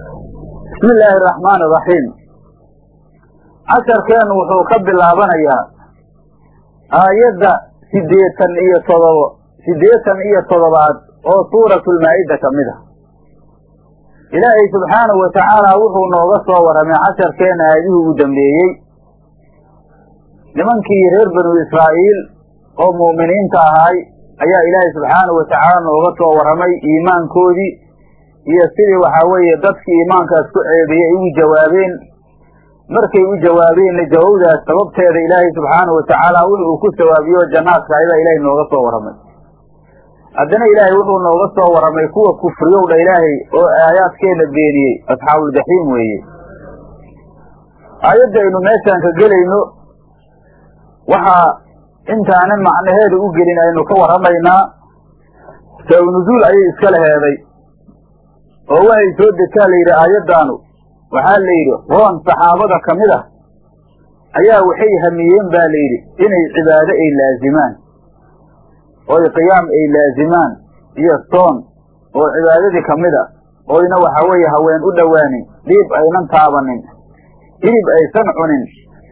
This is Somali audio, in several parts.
bismi illaahi araxmaani iraxiim casharkeennu wuxuu ka bilaabanayaa aayadda siddeetan iyo todobo siddeetan iyo toddobaad oo suuratulmaa'ida ka mid a ilaahay subxaanahu wa tacaala wuxuu nooga soo warramay casharkeenna aayadihii ugu dambeeyey. Nimankii reer banu israa'iil oo mu'miniinta ahaay ayaa ilaahay subxaanahu wa tacaala nooga soo warramay iimaankoodii iyo sidii waxaa weeye dadkii iimaankaas ku ceebiyey ay ugu jawaabeen. Markay u jawaabeenna jawabdaas sababteeda ilaahay subxaanahu wa tacaala wix uu ku sawaabiyo jannaadka ayaa ilaahay nooga soo warramay haddana ilaahay wuxuu nooga soo warramay kuwa kufriyowdha ilaahay oo aayaadkeenna beeniyey asxaabuljaxiim weeye. Aayadda aynu meeshaan ka gelayno waxaa intaanan macnaheeda u gelin aynu ka warramaynaa. Saw nuzuul ayay iska laheeday oo waxay soo degtaa la yidhi aayaddaanu. Waxaa la yidhi roon saxaabada ka mid ah. Ayaa waxay hamiyeen baa la yidhi inay cibaado ay laazimaan oy qiyaam ay laazimaan iyo soon oo cibaadadii ka mid a oyna waxaa weeye haween u dhowaanin dhiib aynan taabanin hilib aysan cunin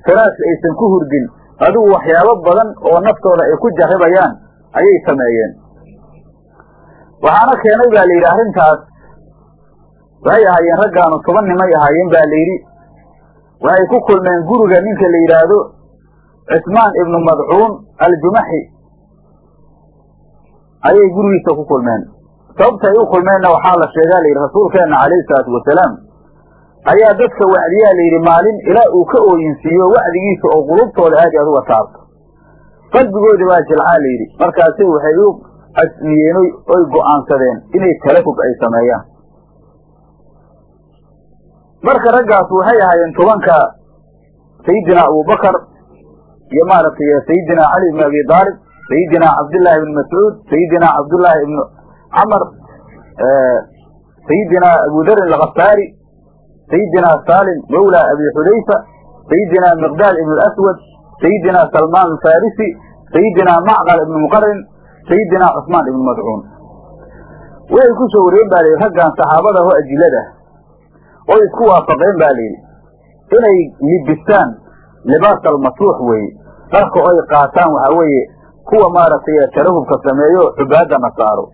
firaas aysan ku hurdin adigu waxyaabo badan oo naftooda ay ku jarribayaan ayay sameeyeen. Waxaana keenay baa la yidhi arrintaas waxay ahaayeen raggaanu toban nimay ahaayeen baa la yidhi. Waxay ku kulmeen guriga ninka la yidhaahdo cismaan ibnu madcuun aljumaxi ayay gurigiisa ku kulmeen. Sababta ay u kulmeenna waxaa la sheegaa la yidhi rasuulkeenna calayhi salaatu wasalaam ayaa dadka wacdiyaa la yidhi maalin ilaa uu ka ooyinsiiyo wacdigiisa oo qulubtooda aad aad uga taabto qalbigoodi baa jilcaa la yidhi. Markaasi waxay u casmiyeen oy go'aansadeen inay talafug ay sameeyaan marka raggaas waxay ahaayeen tobanka sayidina abubakar iyo maaragtay sayidina cali ibn abi aalib sayidina cabdillaahi ibni mascuud sayidina cabdullaahi ibnu camar sayidina abu darin alkhafaari sayidina salim mawla abi xudayfa sayidina miqdaad ibn aswad sayidina salmaan alfarisi sayidina macqal ibn muqarin sayidina cusmaan ibn madcuun waxay ku soo wariyeen ba layidhi raggan saxaabada oo ajilada oy isku waafaqeen ba layidhi. Inay libistaan libaas almasuux weeye. Dharka oy qaataan waxaa weeye kuwa maaragtay tarahubka sameeyo xubaadda nasaaro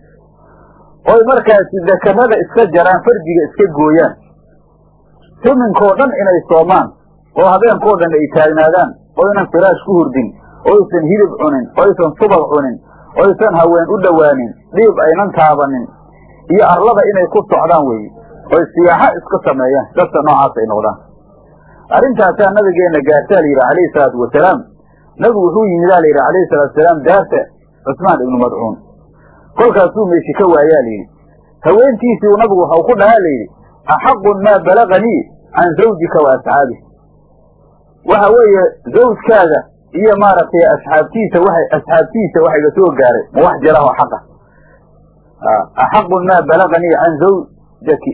oy markaasi dakarada iska jaraan farjiga iska gooyaan. Tuminkoo dhan inay soomaan oo habeenkoo dhan ay taagnaadaan oynan firaash ku hurdin oysan hilib cunin oysan subag cunin oysan haween u dhowaanin dhiib aynan taabanin iyo arlada inay ku socdaan weeye oy siyaaxo iska sameeyaan dadka noocaas ay noqdaan. Arrintaasaa nabigeenna gaartaa la yidhi calayhi salaatu wasalaam. Nabigu wuxuu yimidaa la yidhi calayhi salaatu wasalaam daarta cusmaan ibnu madcuun. Kolkaasuu meeshi ka waayaa layidhi. Haweentiisii nabigu waxau ku dhahaa layidhi axaqun maa balaganii can zawjika wa asxaabih waxa weeye zawjkaaga iyo maaragtay asxaabtiisa waay asxaabtiisa waxayga soo gaaray ma wax jira oo xaqa. Axaqun maa balaganii can zawjaki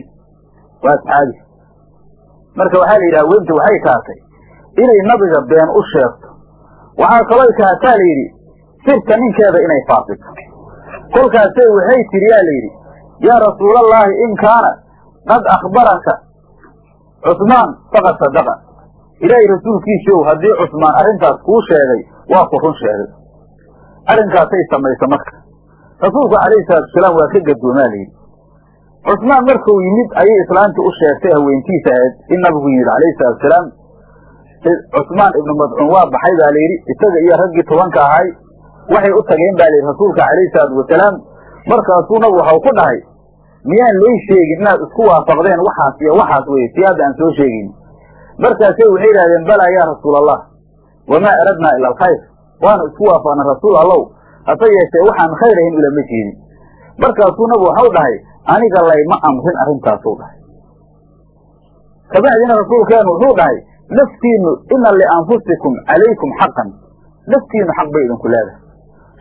wa asxaabih marka waxaa la yidhi haweentu waxay kaatay inay nabiga been u sheegto. Waxaa kalooy kaataa la yidhi sirta ninkeeda inay faafito kolkaasay waxay tiri yaa la yidhi yaa rasuulallaahi in kaana qad akhbaraka cusmaan faqad sadaqa. Ilaahay rasuulkiisiow haddii cusmaan arrintaas kuu sheegay waa ku run sheegay. Arrinkaasay samayso marka. Rasuulku calayhi salaatu wasalaam waa ka gadoomaa layidhi cusmaan markuu yimid ayay islaantii u sheegtay haweentiisa ahayd. In nabigu yimid calayhi salaatu wasalaam cusmaan ibnu madcuun waa baxay baa layidhi. Isaga iyo raggii tobanka ahay waxay u tageen ba layidhi. Rasuulka calayhi salaatu wasalaam markaasuu nabigu waxau ku dhahay miyaan lay sheegin inaad isku waafaqdeen waxaas iyo waxaas weye si aan soo sheegin. Markaasay waxay yidhahdeen balaa yaa rasuul allah wamaa aradnaa ila alkhayr? Waanu isku waafaqnay rasuul allow hase yeeshee waxaan khayr ahayn ulama jeedin markaasuu nabigu waxau dhahay aniga layma amrin arrintaasuu dhahay. Kabacdina rasuulkeenu wuxuu dhahay naftiinu ina lianfusikum calaykum xaqan. Naftiinu xaq bay idinku leedahay.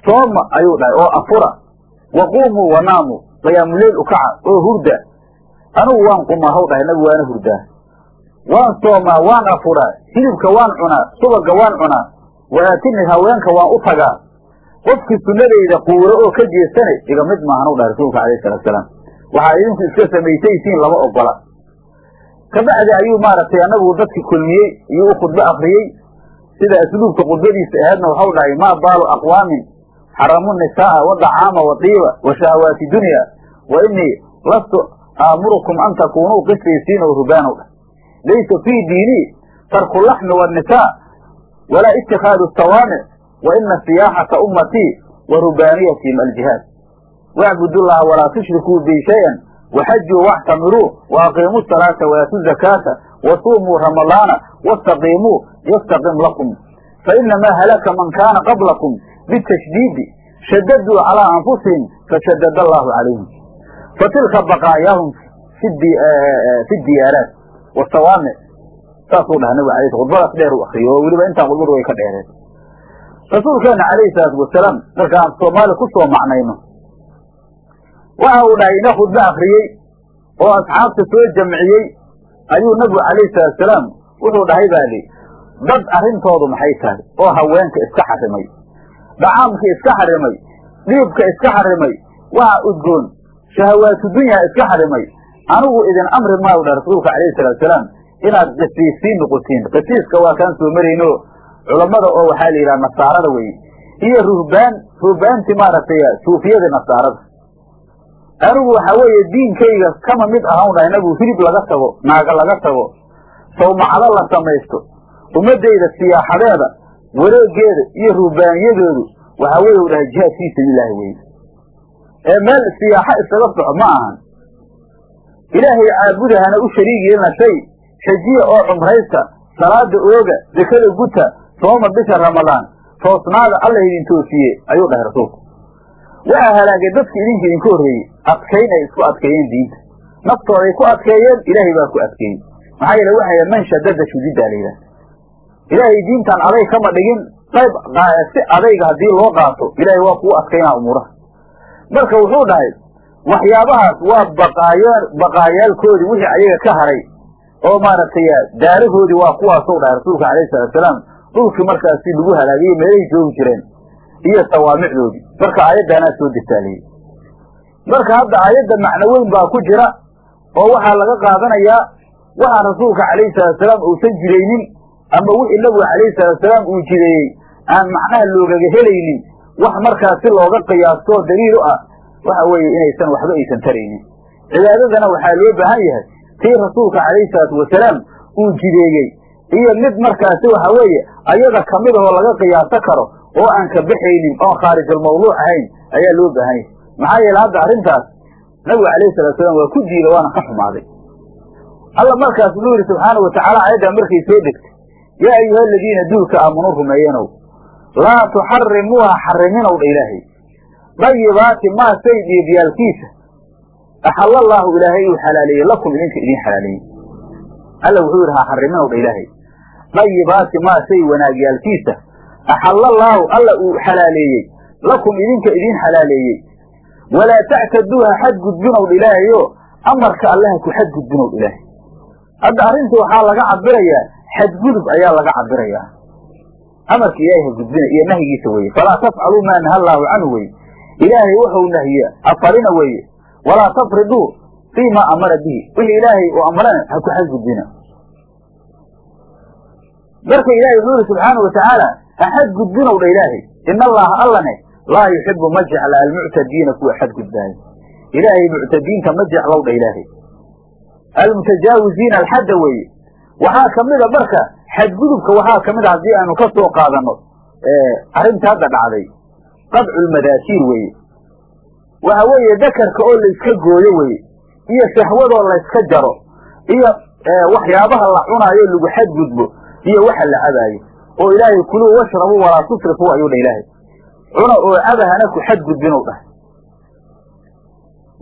Sooma ayuu dhahay oo afura wa quumuu wanaamu qayaamuleyl ukaca oo hurda. Anugu waan qumaa haw dhahay nabigu waana hurdaa waan soomaa waan afuraa hilibka waan cunaa subaga waan cunaa waatinid haweenka waan u tagaa. Qofkii sunnadayda quuro oo ka jeesanay iga mid maahan u dhahay rasuulka alayh salatu salaam waxaa idinku iska samaysaysiin lama ogola. Kabacdi ayuu maaragtay anagu dadki kulmiyey iyuu u khudbo akriyey sida asluubka khudbadiisa aheedna waxau dhahay maa baalu aqwaamin xaramu nisaaa wadacaama wadiiba wa shahawaati dunya wa inii lastu aamurukum an takunuu qisiisiina rubaanow dhah laysa fii diinii tarku laxmi wanisaa walaa itikaadu sawaamic wa ina siyaaxata ummatii wa rubaaniyatihim aljihaad wacbudu llaha walaa tushrikuu bi shayan waxajuu waxtamiruu waaqiimuu salaata waatuu zakaata wasuumuu ramadaana wastaqiimuu yastaqim lakum fainamaa halaka man kaana qablakum bitashdiidi shadaduu calaa anfusihim fashadada allahu calayhim fatilka baqaayaahum fi diyaaraat wasawaamic saasuu dhaha nabig alay khudbadaas dheer u akriyo oo weliba intaa khudbadu way ka dheereen rasuulkeena calayhi salaatu wasalaam markaan soomaali ku macnayno waxa uu dhahay ina khudbo akriyey oo asxaabta soo jamciyey ayuu nabigu calayhi salaatusalaam wuxuu dhahay baa li dad arrintoodu maxay tahay? Oo haweenka iska xarimay dhacaamka iska xarimay dhiibka iska xarimay waxa udgoon shahawaatu dunyaa iska xarimay. Anigu idin amri maayo dha rasuulka calayhi salaatusalaam inaad qisiisiin noqotiin. Qisiiska waa kaan soo marayno culammada oo waxaa la yidhaha nasaarada weye iyo ruhbaan ruhbaanti maaragtay suufiyada nasaarada anigu waxaa weeye diinkayga kama mid ahan dhahay nabigu hilib laga tago naaga laga tago. Sawmacado la samaysto. Ummadayda siyaaxadeeda wareegeeda iyo ruhbaaniyadoodu waxaa weye u dhahay jihaad fii weye ee meel siyaaxo isaga soco ma ahan. Ilaahay caabudahana u shariig yeelna shay xejiya oo cumraysta salaada ooga dekada guta sooma bisha ramadaan toosnaada alla idin toosiye ayuu dhahay rasuulku waxaa halaagay dadki idinka idinka horreeyey. Adkayn ay isku adkeeyeen diinta. Naftooday ku adkeeyeen ilaahay baa ku adkeeyey. Maxaa yeele waxa man shadada shudiddaa la yidhaha ilaahay diintan aday kama dhigin qayb si adayga haddii loo qaato ilaahay waa kuu adkaynaa umuuraha. Marka wuxuu dhahay waxyaabahaas waa baqaaya baqaayaalkoodii wixii ayaga ka haray. Oo maaragtay daarahoodii waa kuwaasou dhahay rasuulka alayhi salatusalaam dhulkii markaasi lagu halaagayey meelahay joogi jireen iyo sawaamicdoodii marka aayaddaanaa soo degtaaliyey marka hadda aayadda macno weyn baa ku jira oo waxaa laga qaadanayaa waxaa rasuulka calayhi salaatusalaam uusan jiraynin ama wixii nabigu calayhi salaatusalaam uu jireeyey aan macnaha loogaga helaynin. Wax markaas si looga qiyaastoo daliil u ah waxa weeye inaysan waxba aysan taraynin. Cibaadadana waxaa loo baahan yahay. Tii rasuulka calayhi salaatu wasalaam uu jideeyey iyo mid markaasi waxa weeye ayaga ka mid ahoo laga qiyaaso karo oo aan ka baxaynin oon khaarijulmawduuc ahayn ayaa loo baahan yahay. Maxaa yeele hadda arrintaas nabigu calayhi salatu salaam waa ku diida waana ka xumaaday. Alla markaas wuxuu yidhi subxaana wa tacaala aayaddaa markay soo degtay yaa ayuha aladiina duulka aamunuu rumeeyenow laa tuxarimuuha xariminow dha ilaahay. Dayibaati maa say dhiibyaalkiisa axalla allaahu ilaahay uu xalaaleeyey lakum idinka idiin xalaaleeyey alla wuxuu yidhi ha xariminow dha ilaahay. Dayibaati maa say wanaagyaalkiisa axallallaahu alla uu xalaaleeyey lakum idinka idiin xalaaleeyey walaa tactaduuha xadgudbinow dha ilaahayo amarka allaha ku xadgudbinow dha ilaahay hadda arrinta waxaa laga cabirayaa xadgudub ayaa laga cabirayaa amarka ilaahay ha gudbina iyo nahyigiisa weeye falaa tafcaluu maa naha allaahu canhu weye ilaahay wuxuu nahiye afarina weeye walaa tafriduu fii ma amara bihi wixii ilaahay uu amrana ha ku xadgudbina marka ilaahay wuxuu yihi subxaana wa ha xadgudbinow dha ilaahay in allaha allane laa yuxibu ma jecla almuctadiina kuwa xadgudbaayo ilaahay muctadiinta ma jeclow dha ilaahay almutajaawiziina alxadda weeye waxaa kamida marka xadgudubka waxaa ka mid a haddii aanu ka soo qaadano arrinta hadda dhacday qadcu lmadaasiir weeye waxa weeye dakarka oo layska gooyo weye iyo shahwadoo layska jaro iyo waxyaabaha la cunaayo lagu xadgudbo iyo waxa la cabaayo oo ilaahay kuluu washrabuu walaa tusrifuu ayuu dha ilaahay. Cuna oo cabahana ku xadgudbinow dhah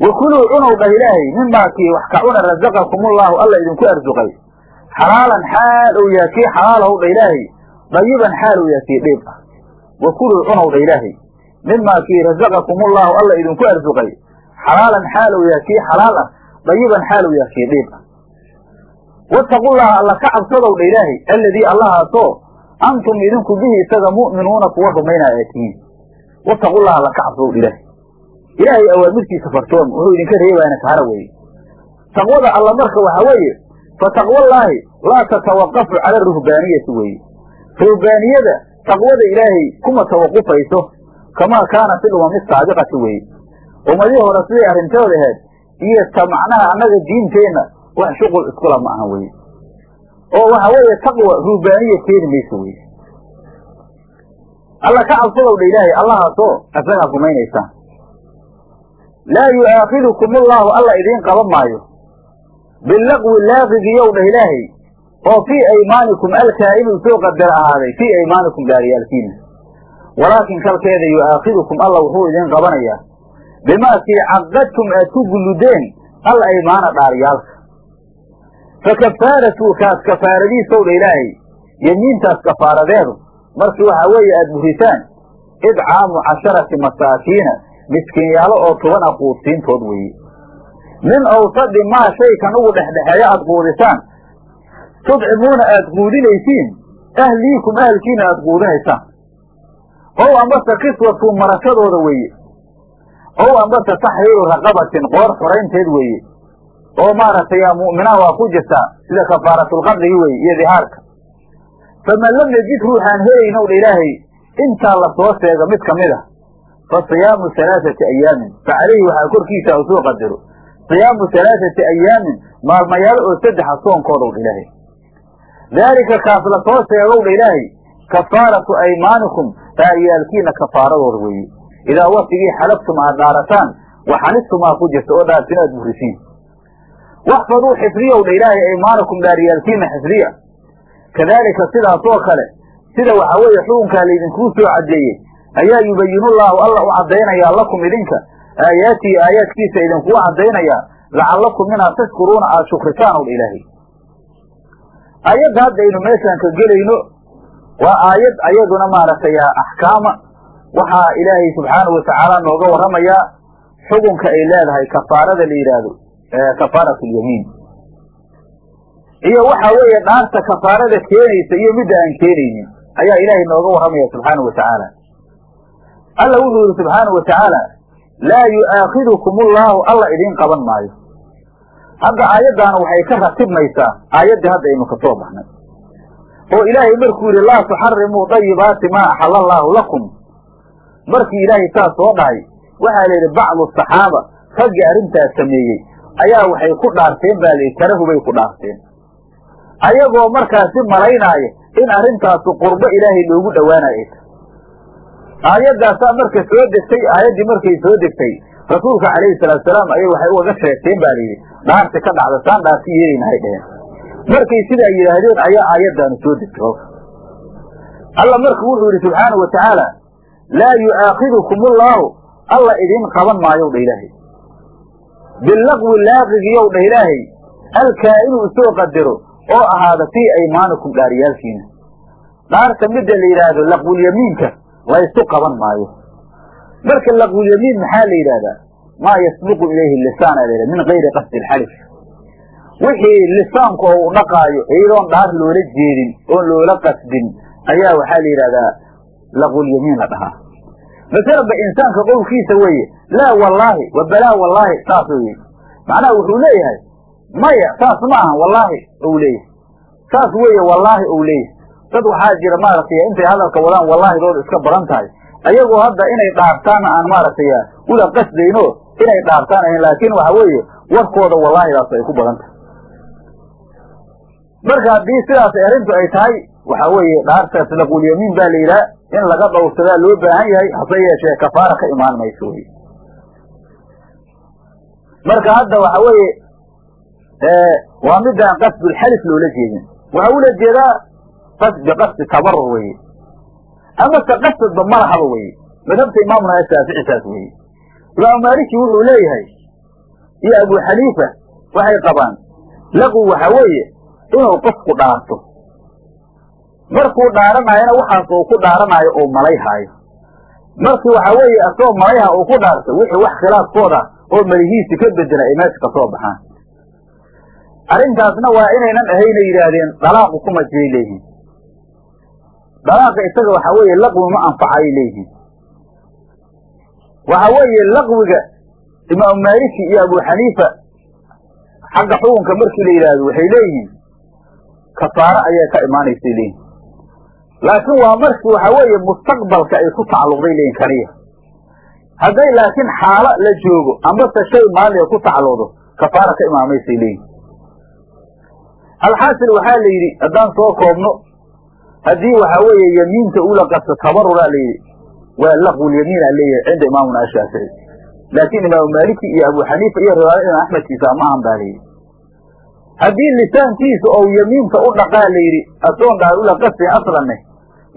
wa kuluu cunow dhah ilaahay mimaakii wax ka cuna razaqakumullaahu alla idinku arsuqay xalaalan xaal ou yaha kii xalaalahow dha ilaahay dayiban xaal ou yaha kii dhiib ah wa kuluu cunow dha ilaahay mimaa kii razaqakumullaahu alla idinku arsuqay xalaalan xaal ou yaha kii xalaal ah dayiban xaal ou yaha kii dhiib ah wattaqullaha alla ka cabsadow dha ilaahay alladii allahaasoo antum idinku bihi isaga mu'minuuna kuwa rumaynaya aad tihiin wattaqullaha alla ka cabsadow dha ilaahay awaamirtiisa fartoom wuxuu idinka reebaana kahara weeye. Taqwada alla marka waxaa weeye fa taqwallaahi laa tatawaqafu cala ruhbaaniyati weeye. Ruhbaaniyada taqwada ilaahay kuma tawaqufayso kamaa kaana fi lumami saabiqati weeye. Ummadihii hore siday arrintooda ahayd iyo ta macnaha annaga diinteenna wax shuqul iskula ma aha weye oo waxa weeye taqwa ruhbaaniya keeni mayso weye alla ka cabsadow dha ilaahay allahaasoo asagaa rumaynaysaan laa yu'aakidukum allaahu alla idiin qaban maayo. Bilaqwi laaqigiyow dhah ilaahay oo fii aymaanikum alkaa'inuu soo qadar ahaaday fii aymaanikum gaariyaalkiina. Walaakin kalkeeda yu'aakidukum alla wuxuu idiin qabanayaa. Bimaa kii caqadtum aad ku gulludeen al aymaana dhaaryaalka fa kafaaratu kaas kafaaradiisow dha ilaahay. Yemiintaas kafaaradeedu. Markii waxaa weeye aada burisaan idcaamu casharati masaakiina. Miskiinyaalo oo toban a quudsiintood weeye min awsadi maa shaykan ugu dhexdhexeeyo aada quudisaan tudcimuuna aada quudinaysiin. Ahliikum ahalkiina aada quudinaysaan ow ambase kiswatu marashadooda weeye ow ambase taxriiru raqabatin qoor xoraynteed weeye oo maaragtay mu'minaha waa ku jirtaa sida kafaaratulqadligi weye iyo dihaarka faman lam yajid ruuxaan helaynow dha ilaahay intaa la soo sheega mid ka mid a fa siyaamu halaaثati ayaamin fa calayhi waxaa korkiisa u soo qadaro siyaamu halaaثati ayaamin maalmayaal oo saddexa soonkoodow dha ilaahay. Daalika kaas la soo sheegow dha ilaahay kafaaratu aymaanikum dhaariyaalkiina kafaaradooda weeye idaa watigii xalaftum aad dhaarataan waxanidtumaa ku jirta oo dhaartin aad waxfaduu xifdiyow dha ilaahay aymaanakum dhaariyaalkiina xifdiya kadaalika sidaasoo kale sida waxa weeye xukunkaa laydinkuu soo caddeeyey ayaa yubayinullaahu alla u caddaynayaa lakum idinka aayaatihi aayaadkiisa idinkugu caddaynayaa lacallakum inaad tashkuruuna aada shukritaan ow dha ilaahay aayadda hadda aynu meeshaan ka gelayno waa aayad ayaduna maaragtay axkaama waxaa ilaahay subxaanahu watacaala nooga warramayaa xukunka ay leedahay kafaarada la yidhaahdo kafaarat lyamiin iyo waxa weeye dhaarta kafaarada keenaysa iyo midda aan keenaynin ayaa ilaahay nooga warramaya subxaanahu watacaala alla wuxuu yihi subxaanahu watacaala laa yu'aakidukum allaahu alla idiin qaban maayo. Hadda aayaddaana waxay ka ratibmaysaa aayaddii hadda aynu ka soo baxnay. Oo ilaahay markuu yidhi laa tuxarimuu dayibaati maa axala allaahu lakum. Markii ilaahay saas soo dhahay waxaa la yidhi bacdu saxaaba raggii arrintaas sameeyey ayaa waxay ku dhaarteen baa layidhi karahubay ku dhaarteen. Ayagoo markaasi malaynaaya in arrintaasu qurbo ilaahay loogu dhowaanayo. Aayaddaasaa marka soo degtay aayaddii markay soo degtay rasuulka calayhi salaatusalaam ayay waxay ugaga sheegteen baa layidhi dhaarti ka dhacda saan dhaarti yeelaynahay dheheen. Markay sidaa yidhaahdeen ayaa aayaddaanu soo degtay. Alla marka wuxuu yidhi subxaanahu wa tacaala laa yu'aakidukum allaahu alla idiin qaban maayow dha ilaahay bilaqwi laaqigiyow dha ilaahay alkaa'inu isoo qadaro oo ahaada fii aymaanikum dhaariyaalkiina dhaarta midda la yidhaahdo laqwulyamiinka laysu qaban maayo marka laqwulyamiin maxaa la yidhahdaa maa yasbiqu ilayhi lisaan aa laydhaha min gayri qasdi alxalif wixii lisaanku oo u dhaqaayo iyadoon dhaar loola jeedin oon loola qasdin ayaa waxaa la yidhahdaa laqwulyamiin la dhahaa masalaba insaanka qowlkiisa weeye laa wallaahi wa balaa wallaahi saas weye macnaha wuxuu leeyahay maya saas ma aha wallaahi ou leeyahay. Saas weeye wallaahi ou leeyahay. Dad waxaa jira maaragtay intay hadalka wadaan wallaahidooda iska badan tahay. Ayagoo hadda inay dhaartaanna aan maaragtay ula qasdayno inay dhaartaan ahayn laakiin waxa weeye warkooda wallaahidaas ay ku badan tahay. Marka haddii sidaas arrintu ay tahay waxa weeye dhaartaas laqulyamiin baa la yidhaha in laga dhowrsadaa loo baahan yahay hase yeeshee kafaara ka imaan mayso. Wey marka hadda waxa weeye waa midaan qasdulxalif loola jeedin. Waxaa ula jeedaa biqasdi tabarur weye amase qasadba malahaba weye madhabta imaamuna shaafici saas weye imaamu maaliki wuxuu leeyahay iyo abu xaniifa waxay qabaan laqwi waxa weeye inuu qofku dhaarto markuu dhaaranayona waxaas uu ku dhaaranaayo uu malayhaayo markii waxa weeye asagoo malayha uu ku dhaarto wixii wax khilaafkooda oo malihiisi ka bedela ay meesha ka soo baxaan. Arrintaasna waa inaynan ahayna yidhaahdeen dalaaqu kuma jiray leeyihiin. Dalaaqa isaga waxa weeye laqwi ma anfacay leeyihiin. Waxa weeye laqwiga imaamu maaliki iyo abu xaniifa xagga xukunka markii la yidhaahdo waxay leeyihiin kafaaro ayay ka imaanaysay leeyihiin laakiin waa markii waxa weeye mustaqbalka ay ku tacalluqday leeyihiin kaniya hadday laakiin xaalo la joogo ambase shay maaliga ku tacalluqdo kafaara ka imaamaysay leeyihiin alxaasil waxaa la yidhi haddaan soo koobno haddii waxa weeye yemiinta ula qasto tabaruraa la yidhi waa laqwulyamiina leeyahay cinda imaamuna ashaafici laakiin imaamu maaliki iyo abu xaniifa iyo riwaaya imaam axmedkiisa maahan baa layidhi haddii lisaankiisa ou yemiinta u dhaqaa la yidhi asoon dhahay ula qastin aslanne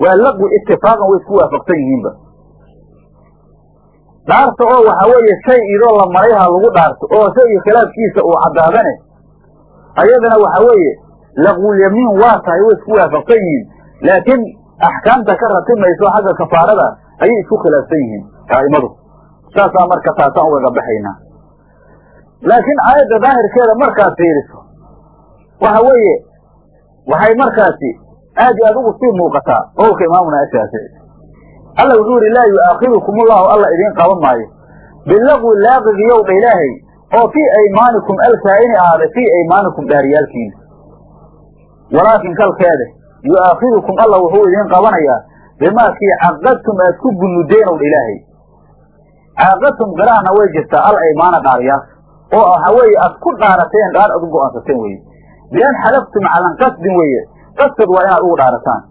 waa laqwi itifaaqan way isku waafaqsan yihiinba. Dhaarta oo waxa weeye shay idoo la marayha lagu dhaarto oo shayga khilaafkiisa uu caddaadane ayadana waxa weeye laqwulyamiin waa tahay way isku waafaqsan yihiin. Laakiin axkaamta ka ratimayso xagga kafaarada ayay isku khilaafsan yihiin qaa'imadu saasaa marka taasaan ugaga baxaynaa. Laakiin aayadda daahirkeeda markaad fiiriso waxa weeye waxay markaasi aad iyo aad ugu sii muuqataa qowlka imaamuna ashaafici alla wuxuu yihi laa yu'aakidukum ullahu alla idiin qaban maayo. Bilaqwi laaqigiyow dha ilaahay oo fii aymaanikum alkaa'ini ahaaday fii aymaanikum dhaaryaalkiina walaakin kalkeede yu'aakidukum alla wuxuu idiin qabanayaa bimaa kii caqadtum aad ku gunudeen ow dha ilaahay. Caaqadtum qiraana way jirtaa al aymaana dhaaryaasha oo waxa weeye aad ku dhaarateen dhaar aad u go'aansateen weye bian xalaftum calan qasdin weeye. Qasad waa inaad ugu dhaarataan.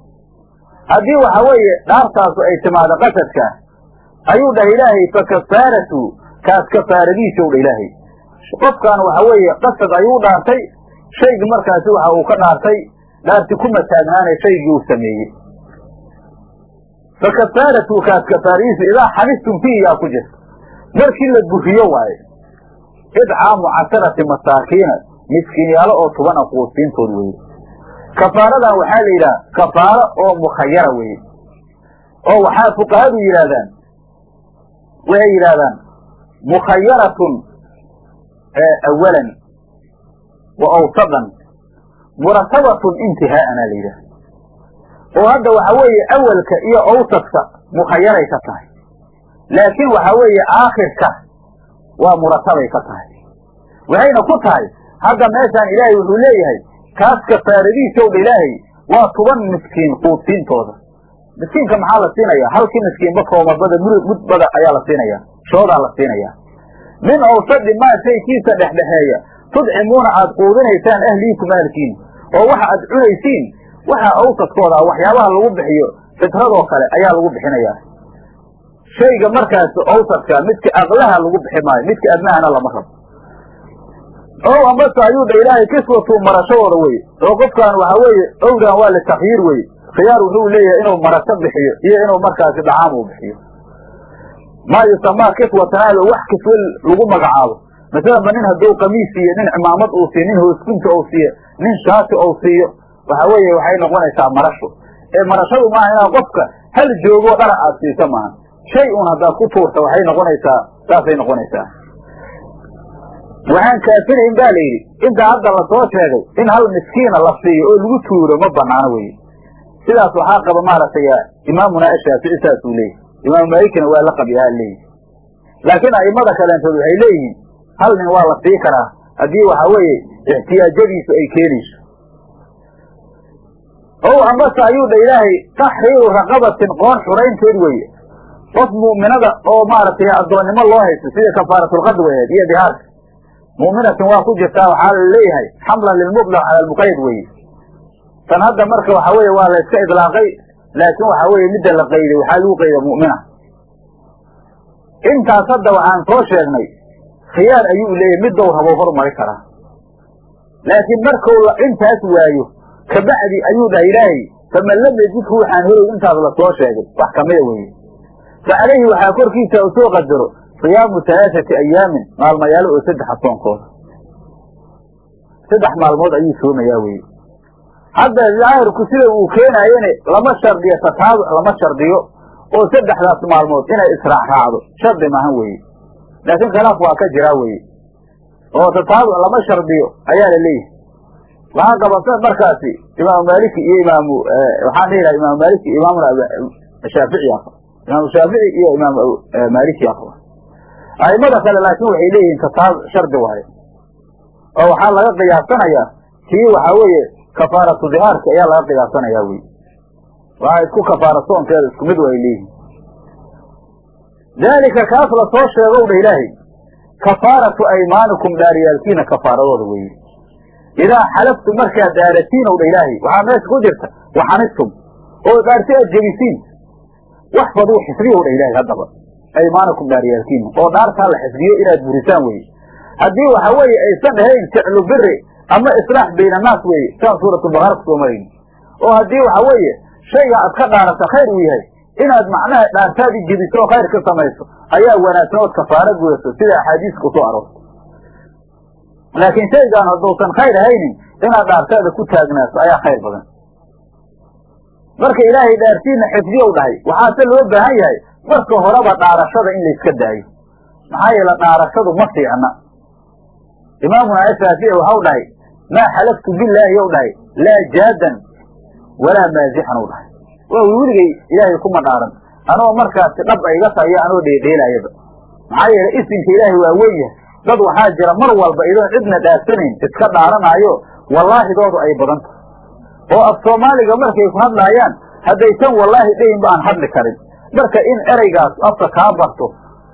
Haddii waxa weeye dhaartaasu ay timaado qasadka ayuu dhahay ilaahay fa kafaaratu kaas kafaaradiisa u dha ilaahay. Qofkan waxa weeye qasad ayuu dhaartay shaygii markaasi waxa uu ka dhaartay dhaarti kuma taagnaanay shaygii uu sameeyey. Fa kafaaratu kaas kafaaradiisa idaa xabistum fiihi yaa ku jirta. Markii la buriyo waaye idcaamu casharati masaakiina miskiinyaalo oo toban a quusiintood weye kafaaradan waxaa la yidhaha kafaaro oo mukhayara weye oo waxaa fuqahadu yidhahdaan waxay yidhahdaan mukhayaratun awalan wa awsadan muratabatun intihaa'ana la yidhaha. Oo hadda waxa weeye awalka iyo awsadka mukhayaray ka tahay. Laakiin waxa weeye aakhirka waa muratabay ka tahay. Waxayna ku tahay hadda meeshaan ilaahay wuxuu leeyahay kaas kafaaradiisa ow ilaahay waa toban miskiin quudsiintooda. Miskiinka maxaa la siinayaa? Halkii miskiinba koomabada mudbada ayaa la siinayaa shoodaa la siinayaa. Min awsadi maa shaykiisa dhexdhexeeya tudcimuuna aad quudinaysaan ahliikum ahalkiina oo waxa aad cunaysiin waxa awsadkooda ah waxyaabaha lagu bixiyo fitradoo kale ayaa lagu bixinayaa. Shayga markaas awsadka midka aqlaha lagu bixi maayo midka adnahana lama rabo ow ambase ayuu dha ilaahay kiswatu marashadooda weye oo qofkan waxa weeye owdan waa litakyiir weye khiyaar wuxuu leeyahay inuu marasho bixiyo iyo inuu markaasi dhacaam uu bixiyo. Maa yusamaa kiswatanaado wax kiswe lagu magacaabo. Masalanba nin hadduu qamiis siiyo nin cimaamad uu siiyo nin hoosgunta ou siiyo nin shaati ou siiyo waxa weeye waxay noqonaysaa marasho. Ee marashadu maaha inaad qofka hal joogoo dhara aad siiso maaha. Shay un haddaad ku tuurta waxay noqonaysaa saasay noqonaysaa waxaan kaafinayn ba la yidhi inta hadda la soo sheegay in hal miskiina la siiyo oo lagu tuuro ma banaano weye sidaas waxaa qaba maaragtay imaamuna ashaafici saasuu leeyahy imaamu maalikina waa la qabiyaa leeyihi laakiin a'imada kaleentood waxay leeyihiin hal nin waa la sii karaa. Haddii waxa weeye ixtiyaajadiisu ay keenayso. Ow ambase ayuu dha ilaahay taxriiru raqabatin qoor xuraynteed weeye. Qof mu'minada oo maaragtay addoonnimo loo haysto sida kafaaratulqadr weeheed iyo dihaarka mu'minatin waa ku jirtaa waxaa la leeyahay xamlan lilmutlaq cala almuqayd weye tan hadda marka waxa weeye waa la iska idlaaqay laakiin waxa weeye midda la qayday waxaa lagu qayda mu'mina. Intaas hadda waxaan soo sheegnay khiyaar ayuu leeyahay middow rabo hormari karaa. Laakiin markuu intaas waayo kabacdi ayuu dhaha ilaahay faman lam yajidhu waxaan helow intaas la soo sheegay wax kamida weeye. Fa calayhi waxaa korkiisa u soo qadaro siyaamu halaaثati ayaamin maalmayaalo oo saddexa soonkooda saddex maalmood ayuu soomayaa weye hadda daahirku sida uu keenaayene lama shardiyo tataabuc lama shardiyo oo saddexdaas maalmood inay israacraacdo shardi maahan weye laakiin khilaaf waa ka jiraa weye oo tataabuc lama shardiyo ayaa la leeyahay. Waxaa qabata markaasi imaamu maaliki iyo imaamu waxaan dhihi laha imaamu maaliki imaamuna shaafici aqba imaamu shaafici iyo imaamu maaliki aqba a'imada kale laakiin waxay leeyihiin tataabuc shardi waayo oo waxaa laga qiyaasanayaa kii waxaa weeye kafaaratu dihaarka ayaa laga qiyaasanayaa wey waa isku kafaara soonkeeda isku mid wa ay leeyihiin daalika kaas la soo sheegow dha ilaahay kafaaratu aymaanikum dhaaryaalkiina kafaaradooda weeye idaa xalaftum markaad dhaaratiin ow dha ilaahay waxaa meesha ku jirta waxanistum oo dhaarti aad jebisiin. Wax baduu xifdiyow dha ilaahay haddaba aymaanakum dhaaryaalkiina oo dhaartaa la xifdiyo inaad burisaan weye haddii waxa weeye aysan dhahayn ficlu biri ama islaax bayna naas weeye saan suuratulbaqara ku soo marayn oo haddii waxa weeye shayga aad ka dhaarata khayr uu yahay inaad macnaha dhaartaadii jebiso oo khayr ka samayso ayaa wanaagsan ood kafaaro gudato. Sida axaadiiska ku soo aroortay laakiin shaygaan hadduusan khayr ahaynin inaad dhaartaada ku taagnaato ayaa khayr badan. Marka ilaahay dhaartiina xifdiyow dhahay waxaase loo baahan yahay marka horeba dhaarashada in layska daayo. Maxaa yeele dhaarashadu ma fiicna. Imaamuna ashaafici waxau dhahay maa xalaftu billaahi ou dhahay laa jaadan walaa maazixan u dhahay. Waa weligay ilaahay kuma dhaaran. Anoo markaasi dhab ayga tayo anoo dheedheelaayaba maxaa yeele isimka ilaahay waa weyn yahay. Dad waxaa jira mar walba idoon cidna dhaarsanayn iska dhaaranaayo wallaahidoodu ay badan tahay. Oo af soomaaliga markay ku hadlaayaan haddaysan wallaahi dhayn ba aan hadli karin marka in ereygaas afka kaa barto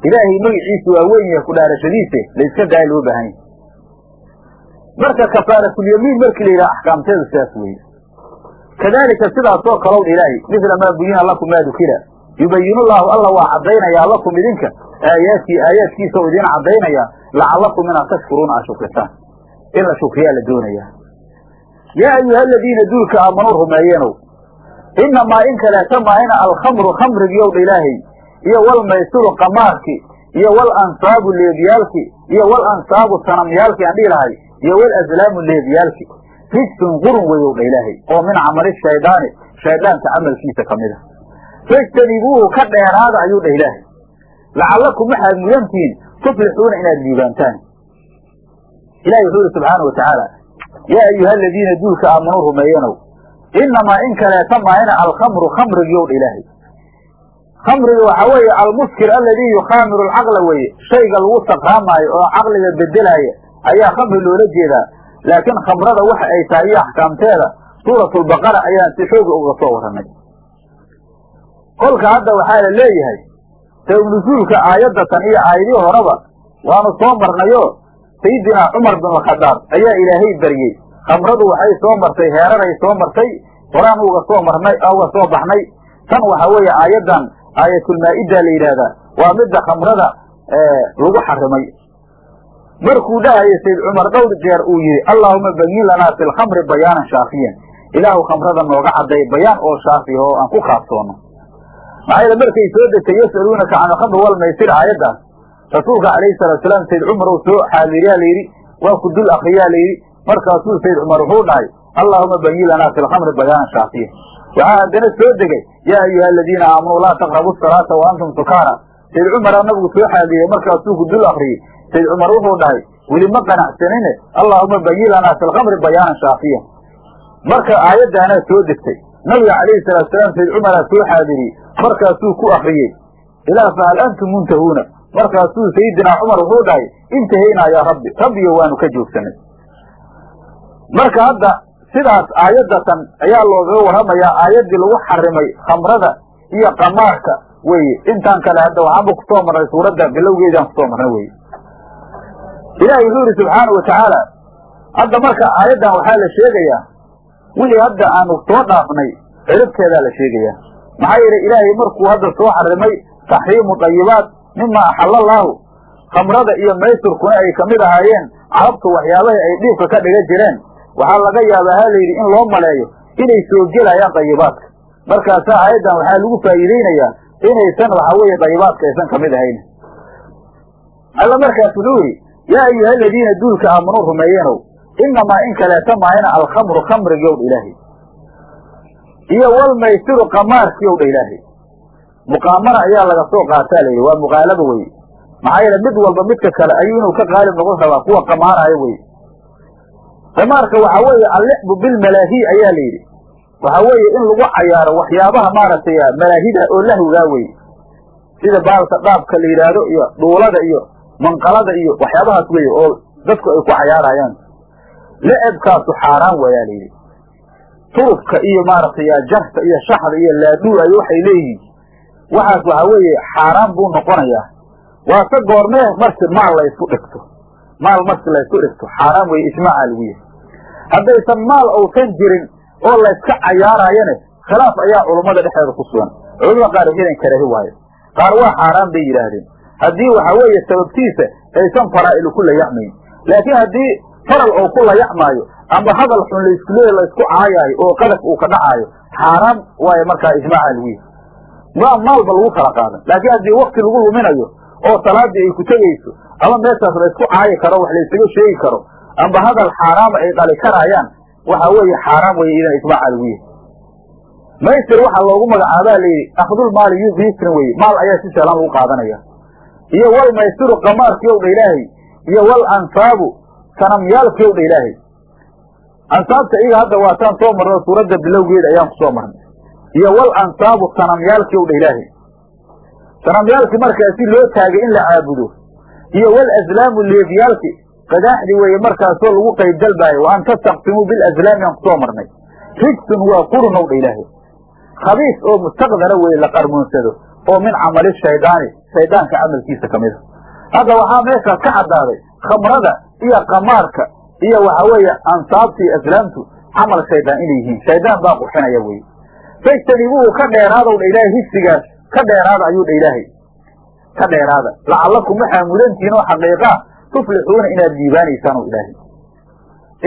ilaahay magaciisu waa weyn yahay ku dhaarashadiise layska daaya loo baahan yahay. Marka kafaaratulyamiin markii la yidhaha axkaamteedu sidaas weeye. Kadalika sidaasoo kalow ilaahay mila maa buyina lakum maa dukira. Yubayinu llaahu alla waa caddaynayaa lakum idinka. Aayaatii aayaadkiisa oo idin caddaynaya lacallakum inaad tashkuruuna aad shukritaan in la shukriyaa la doonayaa. Yaa ayuha aladiina duulka aamanuu rumeeyeenow inamaa in kaleeta maahina alkhamru khamrigiiow dha ilaahay iyo walmaysuru qamaarki iyo wal ansaabu leebyaalki iyo wal ansaabu sanamyaalki aan dhihi lahay iyo wal aslaamu leebyaalki rijsun qurun weyow dha ilaahay oo min camali shaydaani shaydaanka camalkiisa ka mid a fajtanibuuhu ka dheeraada ayuu dhah ilaahay lacallakum waxaad mudantihiin tuflixuuna inaad liibaantaan ilahi wuxuu yihi subxaana watacaala yaa ayuha aladiina duulka aamanuu rumeeyanow inamaa in kaleeta maahina alkhamru khamrigiyow dha ilaahay khamriga waxaa weeye almuskir aladii yukhaamiru alcaqla weeye shayga lagu saqraamaayo oo caqliga bedelaaya ayaa khamri loola jeedaa laakiin khamrada waxa ay tahay iyo axkaamteeda suuratulbaqara ayaan si xooga uga soo warranay kolka hadda waxaa la leeyahay sababnusuulka aayaddatan iyo aayadii horeba waanu soo marnayo sayidinaa cumar bin alkhadaab ayaa ilaahay baryey khamradu waxay soo martay heeraray soo martay horaan uga soo marnay uga soo baxnay. Tan waxa weeye aayaddan aayatulmaa-ida la yidhaahdaa waa midda khamrada lagu xarimay. Markuu dhahayo sayd cumar dhowr jeer uu yihi allaahuma bayin lanaa fi lkhamri bayaanan shaafiyan ilaahu khamrada nooga cadday bayaan oo shaafiya oo aan ku kaabsoono maxaa yeele markay soo degtay yas'aluunaka can alkhamri walmaysir aayaddaas rasuulka calayhi salatu salaam sayd cumar uu soo xaadiriyaa la yidhi waa ku dul akriyaa la yidhi markaasuu sayd cumar wuxuu dhahay allaahuma bayin lanaa fi lkhamri bayaanan shaafiya waxaa haddana soo degay yaa ayuha aladiina aamanuu laa taqrabu salaata wa antum sukaara. Sayd cumaraa nabigu soo xaadiriyey markaasuu ku dul akriyey sayd cumar wuxuu dhahay weli ma qanacsanine allaahuma bayin lanaa fi lkhamri bayaanan shaafiya marka aayaddaanaa soo degtay nabiga calayhi salaatu salaam sayd cumaraa soo xaadiriyey markaasuu ku akriyey ilaa fahal antum muntahuuna. Markaasuu sayidinaa cumar wuxuu dhahay intahaynaa yaa rabbi rabbiyo waanu ka joogsanay marka hadda sidaas aayaddatan ayaa loogaga warramayaa aayaddii lagu xarimay khamrada iyo qamaarka weye intaan kale hadda waxaanba ku soo marnay suuradda bilowgeedaan ku soo marnay weye ilaahay wuxuu yihi subxaanau watacaala hadda marka aayaddan waxaa la sheegayaa wixii hadda aanu soo dhaafnay ciribteedaa la sheegayaa. Maxaa yeele ilaahay markuu hadda soo xarimay taxriimu dayibaat mima axalla allaahu khamrada iyo maysurkuna ay ka mid ahaayeen carabtu waxyaabahay ay dhiibka ka dhiga jireen waxaa laga yaabaa ha layidhi in loo maleeyo inay soo gelayaan dayibaadka markaasaa aayaddan waxaa lagu faa'iideynayaa inaysan waxa weeye dayibaadka aysan ka mid ahayn. Alla markaas wuxuu yidhi yaa ayuha aladiina duulka aamanuu rumeeyeenow inamaa in kaleeta maayna alkhamru khamrigiyow dha ilaahay. Iyo walmaysiru qamaarkiyow dha ilaahay. Muqaamara ayaa laga soo qaataa layidhi waa muqaalaba weye maxaa yeele mid walba midka kale ayuu inuu ka qaalib noqon rabaa kuwa qamaaraayo weye qamaarka waxaa weeye allixbu bilmalaahi ayaa la yidhi. Waxaa weeye in lagu cayaaro waxyaabaha maaragtay malaahida oo lahwigaa weye sida baalka dhaabka la yidhaahdo iyo dhuulada iyo manqalada iyo waxyaabahaas weye oo dadku ay ku cayaarayaan. Lecebkaasu xaaraan waayaa layidhi turubka iyo maaragtay jarta iyo shaxda iyo laaduu ay waxay leeyihiin. Waxaas waxaa weeye xaaraan buu noqonayaa. Waase goormee marki maal laysku dhigto. Maal marki laysku dhigto xaaraan weye ijmaaca lagu yahay haddaysan maal uusan jirin oo layska cayaaraayane khilaaf ayaa culummada dhexdeeda ku sugan. Culamada qaar xidan karahi waayo qaar waa xaaraan bay yidhaahdeen. Haddii waxa weeye sababtiisa aysan faraa'ilu ku layacmayn laakiin haddii faral oo ku layacmaayo amba hadal xun laysku laysku caayaayo oo qadaf uu ka dhacaayo xaaraan waayo markaa ijmaaca lagu yahay maa maalba lagu kala qaadan. Laakiin haddii wakti lagu luminayo oo salaadii ay ku tegayso ama meeshaas laysku caayi karo wax laysaga sheegi karo amba hadal xaaraama ay dhali karaayaan waxa weeye xaaraan weye idan ijmaaca lagu yahay maysir waxaa loogu magacaabaa layidhi akhdul maali yusrin weye maal ayaa si sahlan lagu qaadanaya. Iyo wal maysiru qamaarkii ow dha ilaahay. Iyo wal ansaabu sanamyaalkii ow dha ilaahay. Ansaabta iyaga hadda waataan soo marno suuradda bilowgeeda ayaan ku marnay. Iyo wal ansaabu sanamyaalkii ow dha ilaahay. Sanamyaalkii markaasi loo taagay in la caabudo. Iyo wal aslaamu leefyaalki qadaaxdii weeye markaasoo lagu qayb dalbaayo wa an tastaqsimuu bilaslaami aan ku soo marnay. Rijsun waa qurun ow dha ilaahay. Khabiis oo mustaqdara weeye la qarmoonsado oo min camali shaydaani shaydaanka camalkiisa ka mida hadda waxaa meeshaas ka caddaaday khamrada iyo qamaarka iyo waxa weeye ansaabta iyo aslaamtu camal shaydaan inay yihiin. Shaydaan baa qurxinaya weye fajtanibuuhu ka dheeraadow dha ilaahay higsigaas ka dheeraada ayuu dha ilaahay. Ka dheeraada lacallakum waxaa mudantihiin oo xaqiiqaa tuflixuuna inaad liibaanaysaan o ilaahay.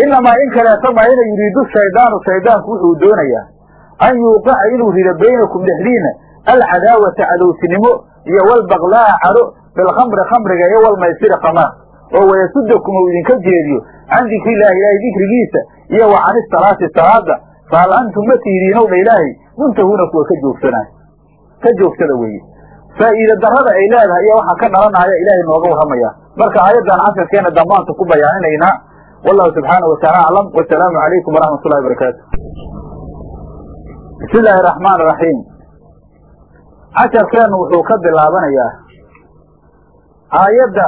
Inamaa in kaleeto ina yuriidu shaydaanu shaydaanku wuxuu doonayaa an yuuqica inuu rido baynakum dhexdiina alcadaawata cadowtinimo iyo walbaklaa'a cadho bilkhamri khamriga iyo walmaysiri qamaar oo wayasudakum uu idinka jeediyo can dikriillaahi ilaahay dikrigiisa iyo wa can isalaati salaada fahal antum ma tihidiinow ilaahay muntahuuna kuwa ka joogsanaayo ka joogsada weeye faa'iida darrada ay leedahay iyo waxaa ka dhalanaya ilaahay nooga warramaya marka aayaddan casharkeena damaanta ku bayaaninaynaa wallahu subxaanahu wataala aclam wasalaamu calaykum waraxmat ullahi bismi illaahi araxmaan iraxiim casharkeennu wuxuu ka bilaabanayaa aayadda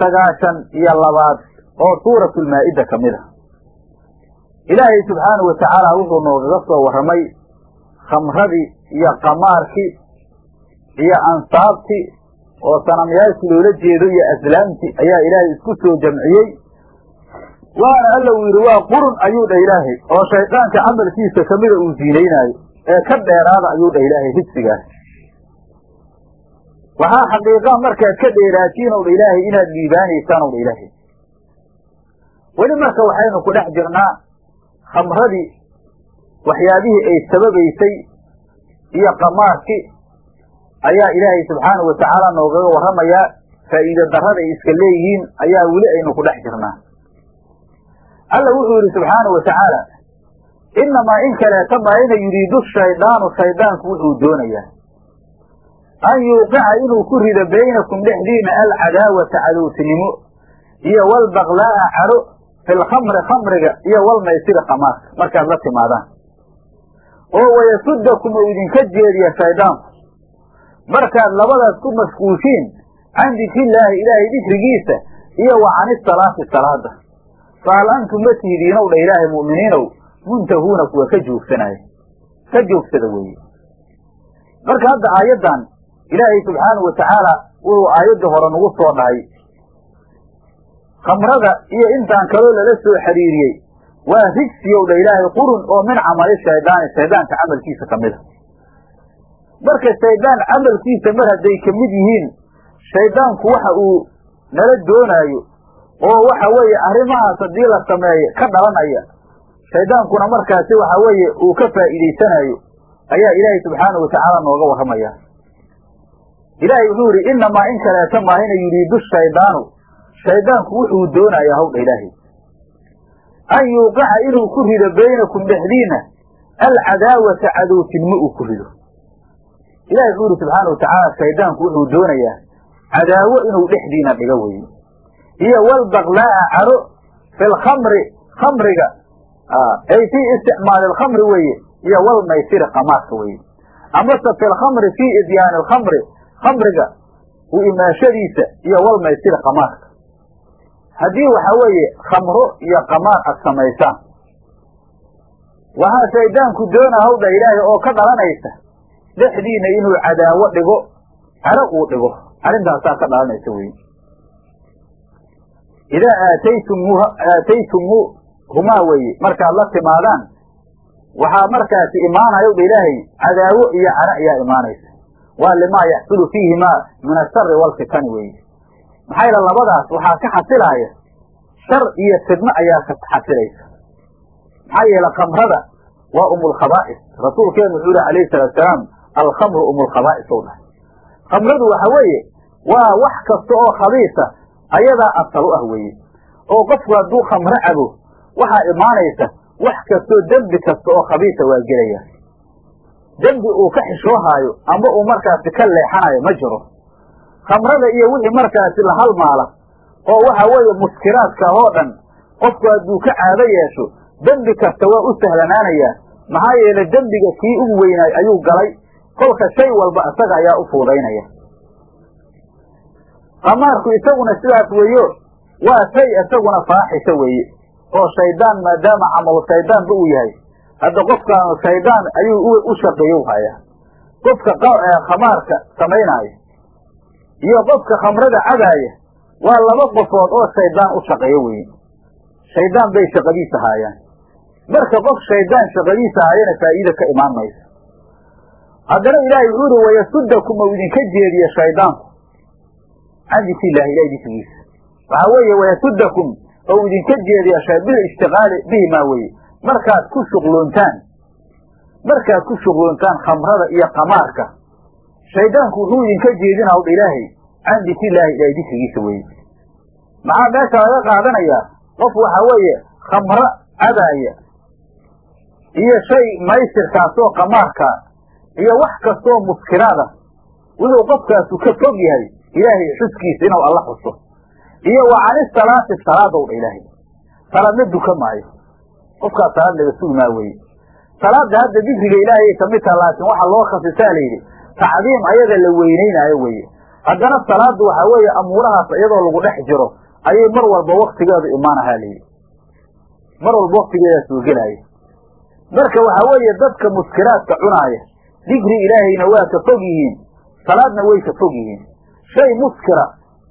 sagaashan iyo labaad oo suuratu lmaa'ida ka mid a ilaahay subxaanahu watacaala wuxuu noogaga soo warramay khamradii iyo qamaarkii iyo ansaabtii oo sanamyaalkii loola jeedo iyo aslaamtii ayaa ilaahay isku soo jamciyey. Waana alla uu yidhi waa qurun ayuu dha ilaahay oo shaydaanka camalkiisa kamida uu ziinaynaayo ee ka dheeraada ayuu dha ilaahay higsigaas waxaa xaqiiqaa markaad ka dheeraatiin ow dha ilaahay inaad liibaanaysaan ow dha ilaahay. Weli marka waxaynu ku dhex jirnaa khamradii waxyaabihii ay sababaysay iyo qamaarkii ayaa ilaahay subxaanahu watacaala noogaga warramayaa faa'iida darrada ay iska leeyihiin ayaa weli aynu ku dhex jirnaa. Alla wuxuu yidhi subxaanahu watacaala inamaa in kaleeta maa ina yuriidu shaydaanu shaydaanku wuxuu doonayaa an yuuqica inuu ku rido baynakum dhexdiina alcadaawata cadowtinimo iyo walbaklaa'a cadho filkhamri khamriga iyo walmaysiri qamaarka markaad la timaadaan. Oo wayasudakum uu idinka jeediya shaydaanku markaad labadaas ku mashquushiin can dikrillaahi ilaahay dikrigiisa iyo wa can isalaati salaada. Fahal antum ma tihidiinow dha ilaahay mu'miniinow muntahuuna kuwa ka joogsanaya ka joogsada weeye. Marka hadda aayaddan ilaahay subxaanahu watacaala wuxuu aayadda hore nagu soo dhahay khamrada iyo intaan kaloo lala soo xiriiriyey waa rigsiyow dha ilaahay qurun oo min camali shaydaani shaydaanka camalkiisa ka mid a marka shaydaan camalkiisa mar hadday ka mid yihiin shaydaanku waxa uu nala doonaayo oo waxa weeye arrimahaas haddii la sameeyo ka dhalanaya shaydaankuna markaasi waxa weeye uu ka faa'iidaysanaayo ayaa ilaahay subxaanahu watacaala nooga warramaya. Ilaahay wuxuu yidhi inamaa in kaleeta maahina yuriidu shaydaanu. Shaydaanku wuxuu doonayaa hawdha ilaahay. An yuuqica inuu ku rido baynakum dhexdiina alcadaawata cadowtinimo uu ku rido ilahi wuxuu yidhi subxaana watacaala shaydaanku wuxuu doonayaa cadaawo inuu dhexdiina dhigo weye iyo walbaklaa'a cadho fi lkhamri khamriga ay fii isticmaali alkhamri weeye iyo walmaysiri qamaarka weye amase fi lkhamri fii idyaani alkhamri khamriga u imaashadiisa iyo walmaysiri qamaarka haddii waxa weeye khamro iyo qamaar ad samaysaan waxaa shaydaanku doona hawdha ilaahay oo ka dhalanaysa dhexdiina inuu cadaawo dhigo caro uu dhigo. Arrintaasaa ka dhalanaysa wey idaa aataytumu aataytumuhumaa weeye. Markaad la timaadaan waxaa markaasi imaanaya dha ilaahay cadaawo iyo caro ayaa imaanaysa. Waa limaa yaxsulu fiihimaa min ashari waalfitani weye maxaa yala labadaas waxaa ka xasilaaya shar iyo fidno ayaa ka xasilaysa maxaa yeele kamrada waa umulkhabaa'is rasuulkeenu wuxuu yihi alayhi salaatu salaam alkhamru umulkhabaa'is ou dhahay khamradu waxa weeye waa wax kasta oo khabiisa ayadaa asal u ah weeye. Oo qofku hadduu khamro cabo waxaa imaanaysa wax kastoo dembi kasta oo khabiisa waa gelaya. Dembi uu ka xishoohaayo amba uu markaasi ka leexanayo ma jiro. Khamrada iyo wixii markaasi la halmaala oo waxa weeye muskiraadka oo dhan qofku hadduu ka caado yeesho dembi kasta waa u sahlanaanayaa. Maxaa yeele dembiga kii ugu weynaay ayuu galay kolka shay walba isaga ayaa u fuudaynaya qamaarku isaguna sidaas weeyo waa shay isaguna faaxisha weeye oo shaydaan maadaama camalu shaydaanba uu yahay. Hadda qofkaanu shaydaan ayuu u shaqeeyo hayaa qofka khamaarka samaynaayo iyo qofka khamrada cabaaya waa laba qofood oo shaydaan u shaqeeyo weye shaydaan bay shaqadiisa haayaan. Marka qof shaydaan shaqadiisa haayana faa'iida ka imaan mayso haddana ilaahay wuxuu uhi wayasudakum ou idinka jeediye shaydaanku illahi ilahi dikrigiisa waxaa weeye wayasudakum ou idinka jeediya bil ishtiqaali bihimaa weye markaad ku shuqloontaan markaad ku shuqloontaan khamrada iyo qamaarka shaydaanku wuxuu idinka jeedina hawdha ilaahay. Can dikri illaahi ilahay dikrigiisa weye maxaa meesha laga qaadanayaa? Qof waxa weeye khamro cabaaya iyo shay maysirkaasoo qamaarka iyo wax kastoo muskiraada wuxuu qofkaasu ka fog yahay ilaahay xuskiisa inuu alla xuso. Iyo wa canisalaati salaadow dha ilaahay. Salaadna duka maayo. Qofkaas salaad laga sugi maa weye salaada hadda dikriga ilaahay ay ka mid taha laakiin waxaa loo khasisaa layidhi tacdiim ayada la weynaynaayo weye haddana salaadu waxaa weeye amuurahaas iyadoo lagu dhex jiro ayay mar walba waktigeedu imaanahaa layidhi mar walba waktigeedaa soo gelaayo marka waxaa weeye dadka muskiraadka cunaaya dikri ilaahayna waa ka fog yihiin. Salaadna way ka fog yihiin. Shay muskira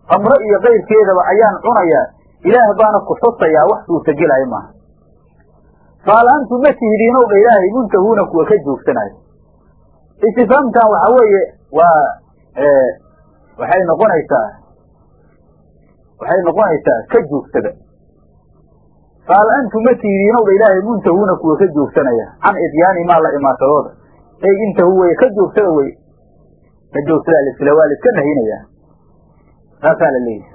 khamro iyo kayrkeedaba ayaan cunayaa. Ilaah baana ku xusayaa wax suurtagelaayo maaha. Faal antum ma tihidiinow dha ilaahay muntahuuna kuwa ka joogsanayo istifaamtan waxaa weeye waa waxay noqonaysaa waxay noqonaysaa ka joogsada. Faal ma tihidiinow dha ilaahay muntahuuna kuwa ka joogsanaya can idyaani maa la imaashadooda ey intahu weye ka joogsada wey ka joogsada alisla waa laiska nahinayaa. Saasaa la leeyahay.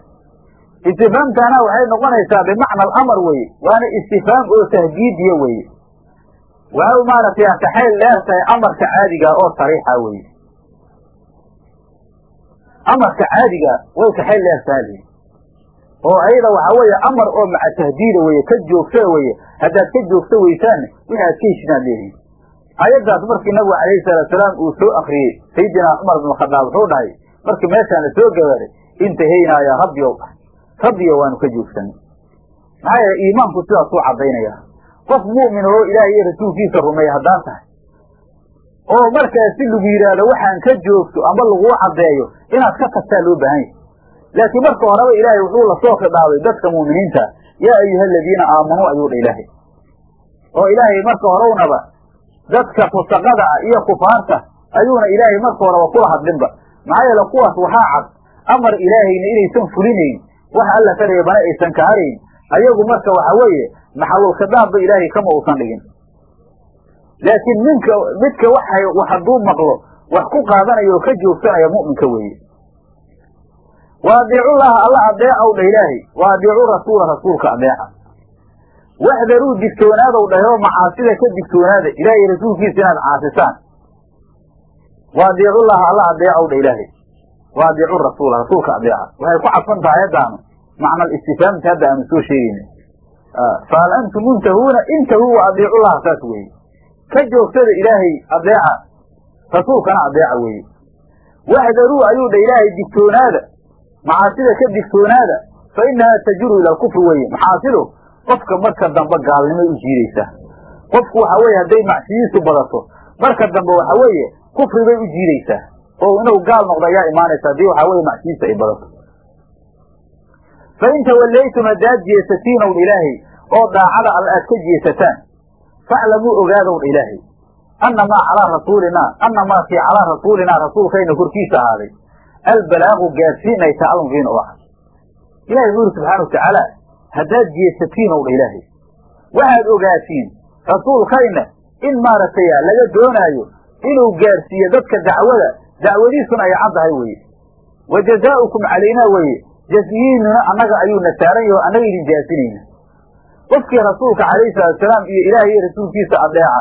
Istifaamtaana waxay noqonaysaa bimacna alamar weye waana istifaam oo tahdiidiya weye waxay maaragtay ataxayl dheer tahay amarka caadiga oo sariixa weye amarka caadiga way kaxayl dheer taha oo ayada waxaa weeye amar oo maca tahdiida weye ka joogsa weye haddaad ka joogsa weysaanna wixi aad ka heshinaad leedihin ayaddaas markii nabigu calayhi salaatusalaam uu soo akriyey sayidina cumar bin khadaab wuxuu dhahay markii meeshaan la soo gabaaray intahaynaa yaa rabbi dhahay rabbiyo waanu ka joogsanay maxaa yeele iimaanku sidaas u caddaynaya. Qof mu'min oo ilaahay iyo rasuulkiisa rumeeya haddaan tahay oo markaas si lagu yidhaahdo waxaan ka joogto amba laguu caddeeyo inaad ka tagtaa loo baahan yahay. Laakiin marka horeba ilaahay wuxuu la soo khidhaabay dadka mu'miniinta yaa ayuha aladiina aamanuu ayuu dha ilaahay. Oo ilaahay marka horewnaba dadka fusaqada ah iyo kufaarta ayuuna ilaahay marka horeba kula hadlinba maxaa yeele kuwaas waxaa cad amar ilaahayna inaysan fulinayn wax alla ka reebana aysan ka harayn. Ayagu marka waxa weeye maxalul khidaabba ilaahay kama uusan dhigin. Laakiin minka midka wax hadduu maqlo wax ku qaadanayo oo ka joogsanaya mu'minka weeye. Wa adiicullaha alla adeecaw dha ilaahay. Wa adiicu rasuula rasuulka adeeca waxdaruu digtoonaadow dhahoo macaasida ka digtoonaada ilaahay rasuulkiisa inaad caasisaan wa adiicullaha alla adeecaw dha ilaahay wa adiicu rasuula rasuulka adeeca waxay ku cadfan tahay ayaddaanu macnal istifaamta hadda aanu soo sheegayna fahal antum muntahuuna intahuu wa adiicullaha saas weeye ka joogsada ilaahay adeeca rasuulkana adeeca weeye waxdaruu ayuu dha ilaahay digtoonaada macaasida ka digtoonaada fa innahaa tajuru ila alkufri weye maxaasidu qofka marka dambe gaalnimay u jiidaysaa qofku waxa weeye hadday macsiyiisu badato marka dambe waxa weeye kufri bay u jiidaysaa oo inuu gaal noqdo ayaa imaanaysa haddii waxa weye macsiyiisa ay badato. Fa in tawallaytum haddaad jeesatiin own ilaahay oo daacada alle aad ka jeesataan faclamuu ogaadown ilaahay annamaa calaa rasuulinaa annamaa kii calaa rasuulinaa rasuulkayna korkiisa ahaaday. Albalaagu gaadsiin ay tahay almubiin oo cad ilahay wuxu uri subxaana watacaala haddaad jeesatiin own ilaahay. Waxaad ogaatiin rasuulkayna in maaragtay laga doonaayo inuu gaadhsiiyo dadka dacwada dacwadiisuna ay caddahay weye wa jazaa'ukum calaynaa weye jasyiinuna annaga ayuu na saaran yaho annaga idin jaasinayna qofkii rasuulka calayhi salaatusalaam iyo ilaahay iyo rasuulkiisa adeeca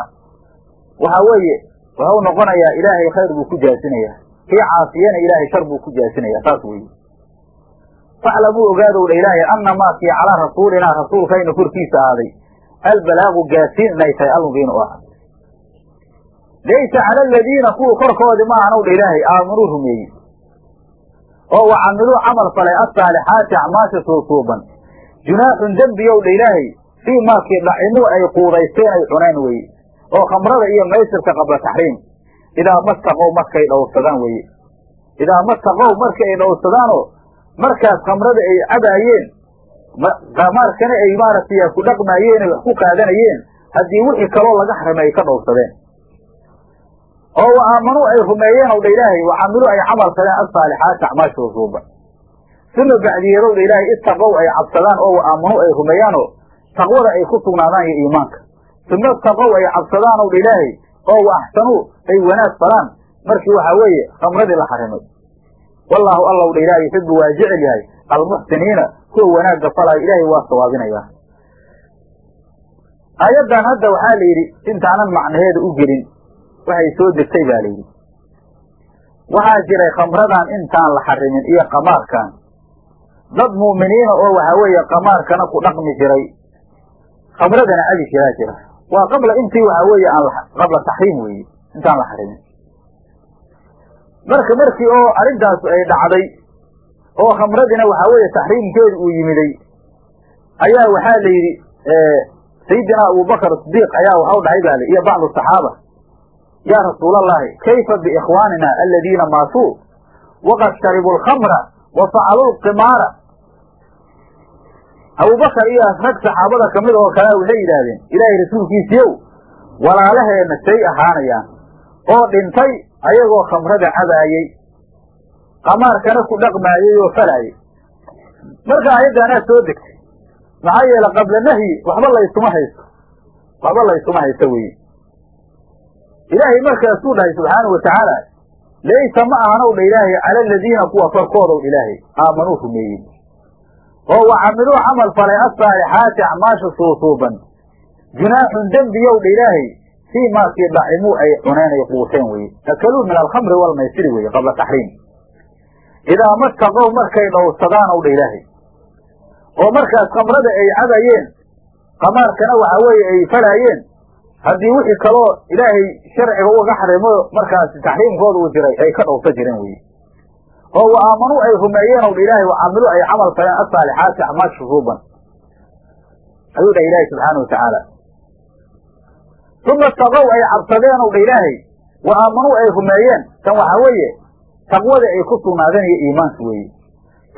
waxa weeye wuxuu noqonayaa ilaahay khayr buu ku jaasinayaa. Kii caasiyana ilaahay shar buu ku jaasinayaa saas weye faclamuu ogaadowdha ilaahay annamaa kii calaa rasuulinaa rasuulkayna korkiisa ahaaday albalaagu gaasiin inay tahay almubiin oo cad laysa cala aladiina kuwa korkoodi ma ahan owdha ilaahay aamanuu rumeeyey. Oo wa camiluu camal falay asaalixaati acmaasha suusuuban junaaxun dembi owdha ilaahay fii maakii dhacimuu ay quudaysteen ay cuneen weye oo khamrada iyo maysirka qabla taxriim. Idaa mastaqow markay dhowrsadaan weye idaa mastaqow markii ay dhowrsadaanoo markaas khamrada ay cabaayeen qamaarkana ay maaragtay ku dhaqmaayeen wax ku qaadanayeen haddii wixii kaloo laga xarimay ay ka dhowrsadeen oo wa aamanuu ay rumeeyeen owdha ilaahay wa camiluu ay camal faleen asaalixaati acmaasha usuuba suma bacdiyeedowdha ilaahay ittaqow ay cabsadaan oo wa aamanuu ay rumeeyaanoo taqwada ay ku sugnaadaan iyo iimaanka. Suma ittaqow ay cabsadaan owdha ilaahay oo wa axsanuu ay wanaag falaan. Markii waxaa weeye khamradii la xarimay wallaahu allowdha ilaahay yuxibu waa jecel yahay. Almuxsiniina kuwa wanaagga falaayo ilaahay waa sawaabinayaa aayaddan hadda waxaa la yidhi intaanan macnaheeda u gelin waxay soo degtay baa layidhi waxaa jiray khamradan intaan la xarimin iyo qamaarkan dad mu'miniina oo waxaa weeye qamaarkana ku dhaqmi jiray. Khamradana cabi jiraa jira. Waa qabla intii waxaa weeye aan qabla taxriim weeye intaan la xarimin marka markii oo arrintaas ay dhacday oo khamradina waxaa weeye taxriimkeedu uu yimiday ayaa waxaa la yidhi sayidina abubakar sidiiq ayaa waxau dhahay baa iyo bacdu saxaaba yaa rasuul allahi kayfa biikhwaanina aladiina maatuu waqad sharibuu alkhamra wa facaluu lqimaara abubakar iyo rag saxaabada ka mid oo kale waxay yidhaahdeen ilaahay rasuulkiisiiow walaalaheenna say ahaanayaan oo dhintay ayagoo khamrada cabaayey qamaarkana ku dhaqmaayey oo falaayey. Marka ayaddaanaa soo degtay maxaa yeele qabla nahyi waxba laysuma haysto waxba laysuma haysto weye ilaahay markaasuu dhahay subxaanau watacaala laysa ma ahanow dha ilaahay cala aladiina kuwa korkoodow ilaahay aamanuu rumeeyey. Oo wa camiluu camal falay asaalixaati acmaasha suusuuban. Junaaxun dembiyow dha ilaahay fii maakii dhacimuu ay cuneen ay quuteen weye akaluu min alkhamri walmaysiri weye qabla taxriim idaa mataqow markay dhowrsadaan ow dha ilaahay oo markaas khamrada ay cabayeen qamaarkana waxaa weeye ay falaayeen haddii wixii kaloo ilaahay sharciga uga xarimo markaasi taxriimkooda uu jiray ay ka dhowrsa jireen weye oo wa aamanuu ay rumeeyeen ow dha ilaahay wa camilu ay camal faleen asaalixaati acmaal shuruuban ayuu dhah ilaahay subxaana watacaala uma taqow ay cabsadeen ow dha ilaahay wa aamanuu ay rumeeyeen. Tan waxaa weeye taqwada ay ku sugnaadeen iyo iimaanka weeye.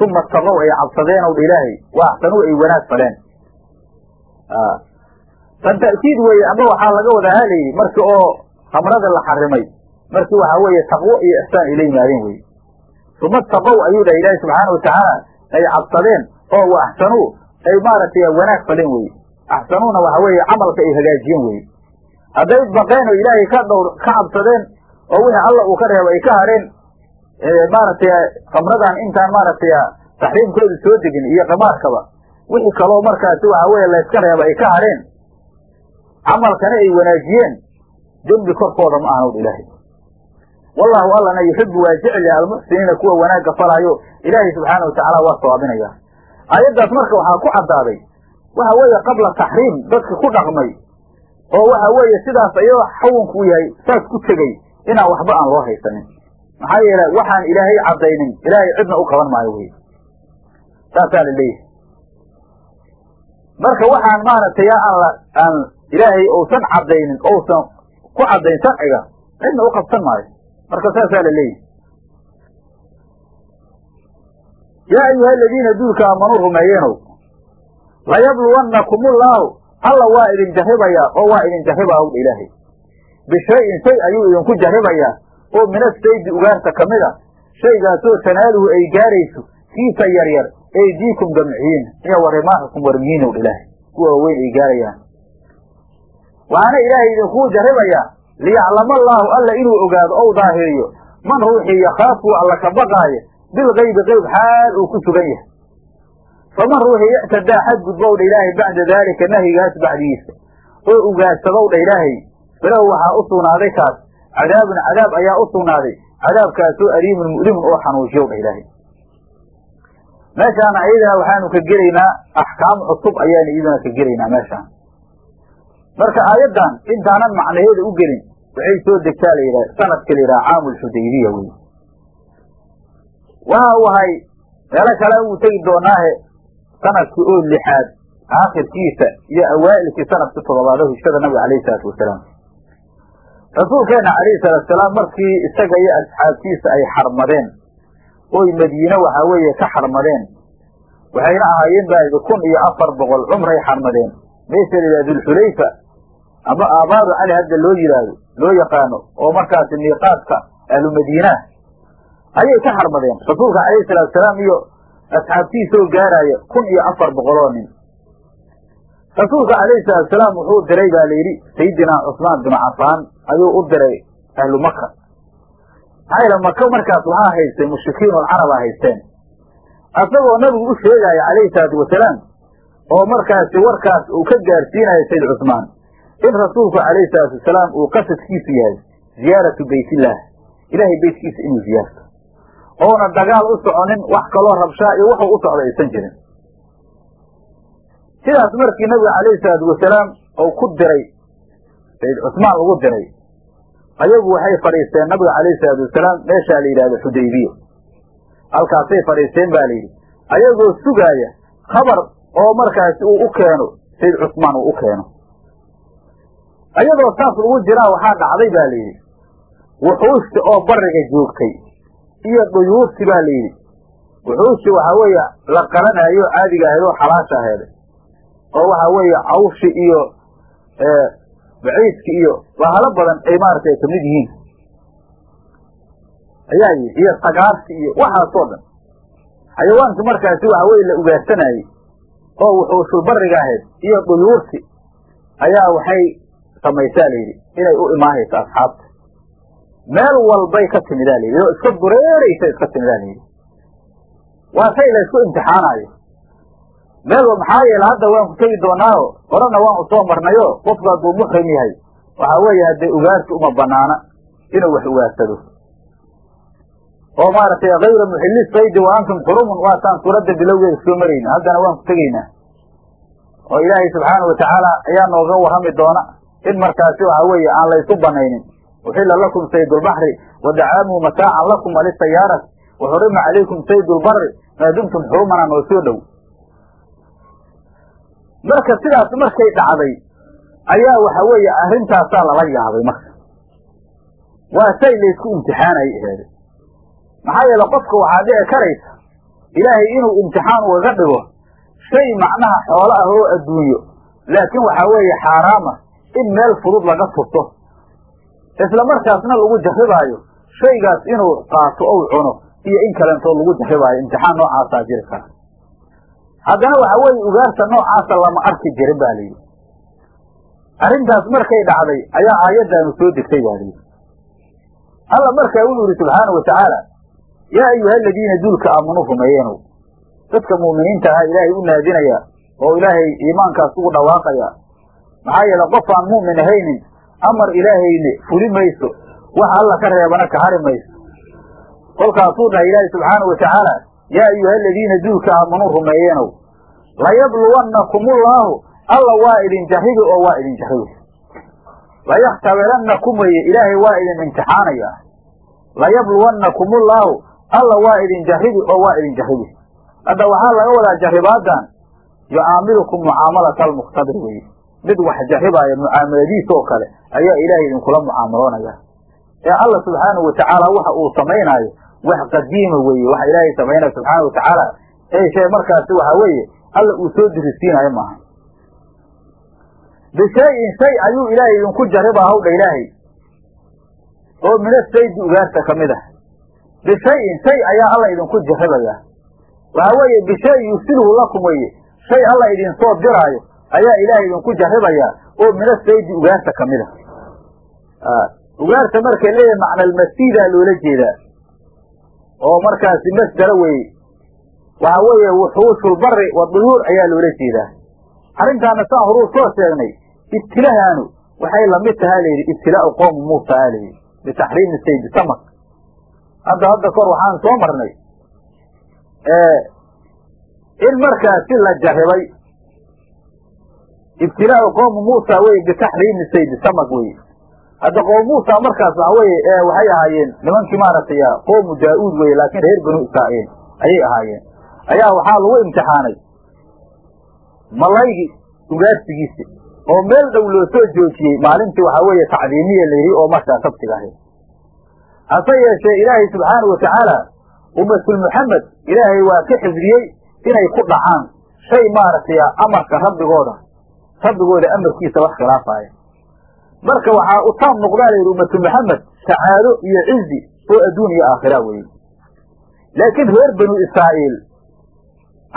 Uma taqow ay cabsadeen ow dha ilaahay wa axsanuu ay wanaag faleen tan ta'kiid weeye ama waxaa laga wadaa halayidhi markii oo khamrada la xarimay markii waxaa weeye taqwo iyo ixsaan ay la yimaadeen weye uma taqow ayuu dhahay ilaahi subxaana watacaala ay cabsadeen oo wa axsanuu ay maaragtay wanaag faleen weye axsanuuna waxa weeye camalka ay hagaajiyeen weye hadday baqeen oo ilaahay ka dhowr ka cabsadeen oo wixii alla uu ka reebo ay ka hareen maaragtay khamradan intaan maaragtay taxriimkoodu soo degin iyo qamaarkaba wixii kaloo markaasi waxa weeye layska reebo ay ka hareen camalkana ay wanaajiyeen dembi korkooda ma ahan ilaahay. Wallahu allana yuxibu waa jecel yahay almuxsiniina kuwa wanaagga falaayo ilaahay subxaana watacaala waa sawaabinaya aayaddaas marka waxaa ku caddaaday waxa weeye qabla taxriim dadka ku dhaqmay oo waxa weeye sidaas ayadoo xawunku yahay saas ku tegey inaan waxba aan loo haysanin. Maxaa yeele waxaan ilaahay caddaynin ilaahay cidna u qaban maayo wey saasaa la leeyahay. Marka waxaan maaragtay aan aan ilaahay uusan caddaynin ousan ku caddayn sharciga cidna u qabsan maayo. Marka saasaa la leeyahay. Yaa ayuha aladiina duulka aamanuu rumeeyeenow layabluwannakum ullaahu alla waa idin jarribayaa oo waa idin jarribaa owdha ilaahay. Bishayin shay ayuu idinku jarribayaa oo min asaydi ugaarta ka mid a shaygaasoo tanaaluhu ay gaarayso kiisa yaryar eydiikum gamciin iyo warimaaxukum warmihiin owdha ilaahay. Kuwa waaweyn ay gaarayaan. Waxaana ilaahay idinkuu jarribayaa liyaclama allaahu alla inuu ogaado ou daahiriyo man ruuxii yakhaafuu alla ka baqaayo bilgaybi qayb xaal uu ku sugan yahay faman ruuxii ictadaa xadgudbowdha ilaahay bacda daalika nahyigaas bacdigiisa oo ugaadsadowdha ilaahay falahu waxaa u sugnaaday kaas cadaabun cadaab ayaa u sugnaaday cadaabkaasoo aliimun mu'limun oo xanuujiyowdha ilaahay meeshaana ayadana waxaanu ka gelaynaa axkaam cusub ayaanu iyadana ka gelaynaa meeshaan marka aayaddan intaanan macnaheeda u gelin waxay soo degtaa la yidhaha sanadka la yidhaha caamu lxudaybiya wey waxa uu ahay meelo kale uu tegi doonaahe sannadkii oo lixaad aakhirkiisa iyo awaa'ilkii sannadkii toddobaad oo hijrada nabiga alayhi salaatu wasalaam. Rasuulkeena calayhi salaatusalaam markii isaga iyo asxaabtiisa ay xarmadeen oy madiine waxaa weeye ka xarmadeen waxayna ahaayeen baa kun iyo afar boqol cumray xarmadeen. Meesha la yidhaha dulxulayfa ama aabaadu cali hadda loo yidhaahdo loo yaqaano oo markaasi miiqaadka ahlu madiinah ayay ka xarmadeen. Rasuulka calayhi salaatusalaam iyo asxaabtiisoo gaaraya kun iyo afar boqoloo nin. Rasuulka calayhi salaatusalaam wuxuu diray baa la yidhi sayidinaa cusmaan binu cafaan ayuu u diray ahlu maka maxaa yale maka markaas waxaa haystay mushrikiinulcarabaa haysteen. Asagoo nabigu u sheegaya calayhi salaatu wasalaam oo markaasi warkaas uu ka gaarsiinayo sayd cusmaan in rasuulku calayhi salaatu wasalaam uu qasadkiisu yahay ziyaaratu beytillaah ilaahay beytkiisa inuu ziyaarto oona dagaal u soconin wax kaloo rabshaa iyo wuxuu u socda aysan jirin. Sidaas markii nabiga calayhi salaatu wasalaam uu ku diray sayd cusmaan lagu diray ayagu waxay fadhiisteen nabiga calayhi salaatu wasalaam meeshaa la yidhahdo xudaybiya. Halkaasay fadhiisteen ba la yidhi ayagoo sugaaya khabar oo markaasi uu u keeno sayd cusmaan uu u keeno. Ayadoo saas lagu jiraa waxaa dhacday ba la yidhi wuxuushta oo bariga joogtay iyo duyuurti baa la yidhi. Wuxuushti waxaa weeye la qalanaayo caadiga ahayd oo xalaasha aheed oo waxaa weeye cawshi iyo baciidki iyo bahalo badan ay maaragtay ka mid yihiin. Ayaa yihi iyo sagaarsi iyo waxaasoo dhan. Xayawaanki markaasi waxa weye la ugaarsanayey oo wuxuushul bariga ahayd iyo duyuurti ayaa waxay samaysaa la yidhi inay u imaanayso asxaabta meel walbay ka timidaa la yidhi oo iska dureeraysa iska timidaa la yidhi waa shay la ysku imtixaanayo. Meel maxaa yeele hadda waan ku tegi doonaayo horena waan u soo marnayo qofku hadduu muxrim yahay waxaa weeye haddee ugaarsi uma banaana inuu wax ugaarsado oo maaragtay kayra muxilli saydi wa antum xurumun waataan suuradda bilowgeeda soo marayna. Haddana waan ku tegaynaa. Oo ilaahay subxaana watacaala ayaa nooga warrami doona in markaasi waxa weeye aan laysu banaynin uxila lakum saydulbaxri wa dacaamuhu mataacan lakum walisayaarati wa xurima calaykum saydulbari maa dumtum xurumana noo soo dhow marka sidaas markay dhacday ayaa waxa weeye arrintaasaa lala yaabay marka waa shay laysku imtixaanayay aheede maxaa yeele qofka waxaa dhici karaysa ilaahay inuu imtixaan ugaga dhigo shay macnaha xoolo ah oo adduunyo laakiin waxaa weeye xaaraama in meel fudud laga furto isla markaasna lagu jarribaayo shaygaas inuu qaato ou cuno iyo in kalentoo lagu jarribaayo imtixaan noocaasaa jiri kara. Haddana waxa weeye ugaarta noocaasa lama arki jirin ba layidhi arrintaas markay dhacday ayaa aayaddaanu soo degtay ba layidhi alla markaa wuxuu yidhi subxaana wa tacaala yaa ayuha aladiina duulka aamanuu rumeeyeenow dadka mu'miniinta ahaa ilaahay u naadinaya oo ilaahay iimaankaas ugu dhawaaqaya maxaa yeele qof aan mu'min ahaynin amar ilaahayne fuli mayso. Wax alla ka reebana ka hari mayso. Kolkaasuu dhahay ilaahay subxaana wa tacaala yaa ayuha aladiina duulka aamanuu rumeeyeenow layabluwannakum ullaahu alla waa idin jarribi oo waa idin jarribi layakhtabirannakum weye ilaahay waa idin imtixaanaya. Layabluwannakum ullaahu alla waa idin jarribi oo waa idin jarribi hadda waxaa laga wadaa jarribaadan yucaamilukum mucaamalata almuqtadir weye mid wax jarribaaya mucaamaladiisa oo kale ayaa ilaahay idinkula mucaamaloonaya. Ee alla subxaanahu watacaala waxa uu samaynaayo wax qadiima weeye waxa ilaahay samaynaya subxaana watacaala ee shay markaasi waxa weeye alla uu soo dirisiinayo maaha. Bishayin shay ayuu ilaahay idinku jarribaa hawdha ilaahay. Oo mina saydi ugaarta ka mid ah. Bishayin shay ayaa alla idinku jarribayaa waxa weeye bishayin yusilhu lakum weye shay alla idin soo diraayo ayaa ilaahay idinku jarribayaa oo mina saydi ugaarta ka mid a ugaarta markay leeyahay macnalmasiidaa loola jeedaa. Oo markaasi masdara weye waxa weeye wuxuushulbari waduyuur ayaa loola jeedaa. Arrintaana saan horuu soo sheegnay ibtilahaanu waxay la mid tahaa layidhi ibtilaau qoomu muusa a layidhi bitaxriimi saydi samak. Hadda hadda kor waxaan soo marnay. In markaasi la jarribay ibtilaau qoomu muusa weye bitaxriimi saydi samak weye hadda qoom muusa markaas waxa weye waxay ahaayeen nimankii maaragtay qoomu daa-uud weye laakiin reer banu israa'iil ayay ahaayeen. Ayaa waxaa lagu imtixaanay malaygi ugaarsigiisi oo meel dhow loo soo joojiyey maalintii waxaa weeye tacdiimiya la yidhi oo markaa sabtiga ahayd. Hase yeeshee ilaahay subxaana wa tacaala ummatul muxamed ilaahay waa ka xifdiyey inay ku dhacaan shay maaragtay amarka rabbigooda rabbigooda amarkiisa wax khilaafaaya marka waxaa u taam noqdaa la yidhi ummatu maxamed sacaado iyo cizi oo adduun iyo aakhira weye laakiin reer banu israa'iil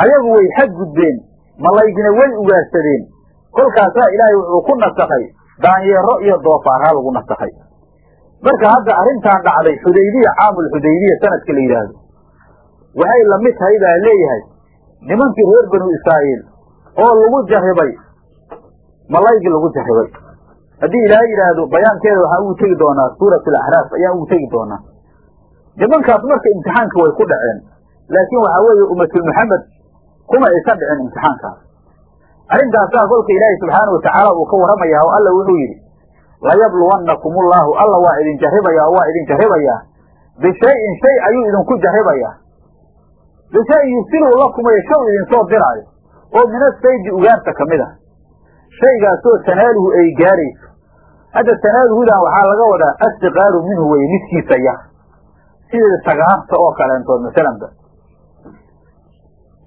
ayagu way xadgudbeen malaygina way ugaarsadeen. Kolkaasaa ilaahay wuxuu ku nasakhay daanyeero iyo doofaarhaa lagu nasakhay. Marka hadda arrintan dhacday xudaybiya caamul xudaybiya sanadka la yidhaahdo waxay la mid tahay baa leeyahay nimankii reer banu israa'iil oo lagu jarribay malaygii lagu jarribay haddii ilaahay yidhaahdo bayaankeeda waxaan ugu tegi doonaa suurat alaxraaf ayaan ugu tegi doonaa. Nimankaas marka imtixaanka way ku dhaceen laakiin waxaa weeye ummatul maxamed kuma aysan dhicin imtixaankaas. Arrintaasaa kolka ilaahay subxaana watacaala uu ka warramaya oo alla wuxuu yidhi layabluwannakum ullahu alla waa idin jarribayaa oo waa idin jarribayaa bishayin shay ayuu idinku jarribayaa bishayin yusilu lakum way shaw idin soo diraayo. Oo mina saydi ugaarta ka mid ah shaygaasoo tanaaluhu ay gaarayso. Hadda tanaaluhudan waxaa laga wadaa astiqaaru minhu weye midkiisa yar sidii sagaarta oo kaleentood masalanba.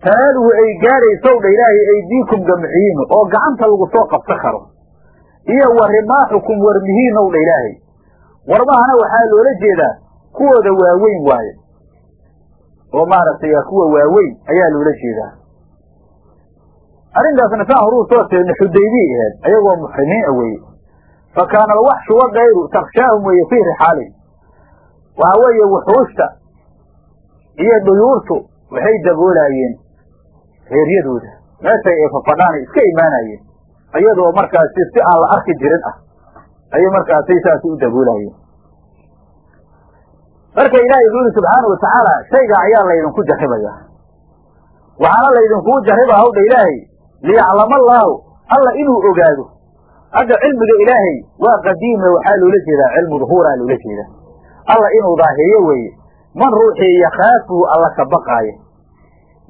Tanaaluhu ay gaaraysow dha ilaahay aydiikum gamciyiinu oo gacanta lagu soo qabsan karo. Iyo wa rimaaxukum warmihiinow dha ilaahay. Warmahana waxaa loola jeedaa kuwooda waaweyn waaye. Oo maaragtay kuwa waaweyn ayaa loola jeedaa arrintaasna saan horuu soo sheegna xudaybiy aheed ayagoo muxrimiin a weeye. Fa kaana alwaxshu wadayru takshaahum weeye fii rixaalihim waxa weeye wuxuushta iyo dhuyuurtu waxay daboolaayeen reeryadooda meeshay ay fafadhaanay iska imaanayeen iyadoo markaasi si aan la arki jirin ah ayay markaasay saasi u daboolaayeen. Marka ilaahay wuxuu yidhi subxaana watacaala shaygaa ayaa laydinku jarribayaa. Waxaana laydinkugu jarribaa hawdha ilaahay liyaclama allaahu alla inuu ogaado. Hadda cilmiga ilaahay waa qadiime waxaa loola jeedaa cilmu duhuuraa loola jeedaa. Alla inuu daahiriyo weeye. Man ruuxii yakhaafuhu alla ka baqaayo.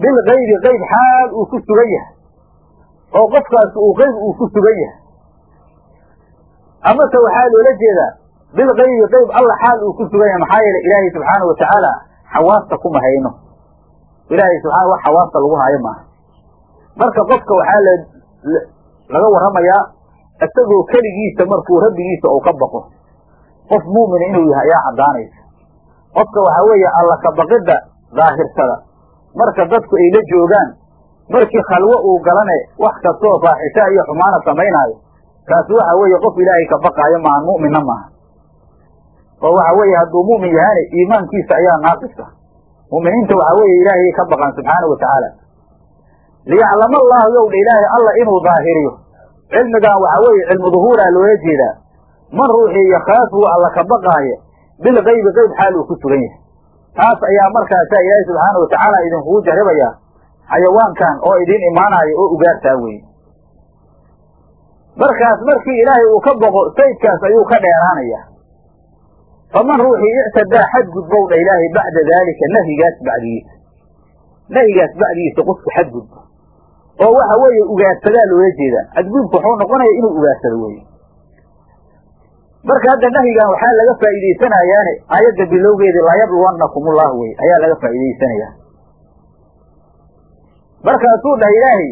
Bilgaybi qayb xaal uu ku sugan yahay. Oo qofkaasi uu qayb uu ku sugan yahay. Amase waxaa loola jeedaa bilgaybi qayb alla xaal uu ku sugan yahay. Maxaa yeele ilaahay subxaana watacaala xawaasta kuma hayno ilaahay subxana wax xawaasta lagu haayo maaha marka qofka waxaa la laga warramayaa isagoo keligiisa markuu rabbigiisa uu ka baqo. Qof mu'mina inuu yahay ayaa caddaanaysa. Qofka waxaa weeye alla ka baqidda daahirsada marka dadku ay la joogaan markii khalwo uu galane wax kastoo faaxisha iyo xumaana samaynaayo kaasi waxa weeye qof ilaahay ka baqaayo maahan mu'minna maaha. Oo waxa weeye hadduu mu'min yahane iimaankiisa ayaa naaqisa mu'miniinta waxaa weeye ilaahay ka baqaan subxaana wa tacaala liyaclama allaahu yowdha ilaahay alla inuu daahiriyo. Cilmigan waxaa weeye cilmu duhuuraa loola jeedaa. Man ruuxii yakhaafuhu alla ka baqaayo bilgaybi qayb xaal uu ku sugan yahay. Taas ayaa markaasaa ilaahay subxaana watacaala idinkugu jarribayaa xayawaankan oo idiin imaanaayo oo ugaartaa weye markaas markii ilaahay uu ka boqo saydkaas ayuu ka dheeraanayaa. Faman ruuxii ictadaa xadgudbow dha ilaahay bacda daalika nahyigaas bacdigiisa. Nahyigaas bacdigiisa qofku xadgudbo oo waxa weeye ugaadsadaa loola jeedaa xadgudubku wuxuu noqonaya inuu ugaadsado weye marka hadda nahyigan waxaa laga faa'iidaysanayaane aayadda bilowgeedii layabluwannakum ullah wey ayaa laga faa'iidaysanayaa markaasuu dhah ilaahay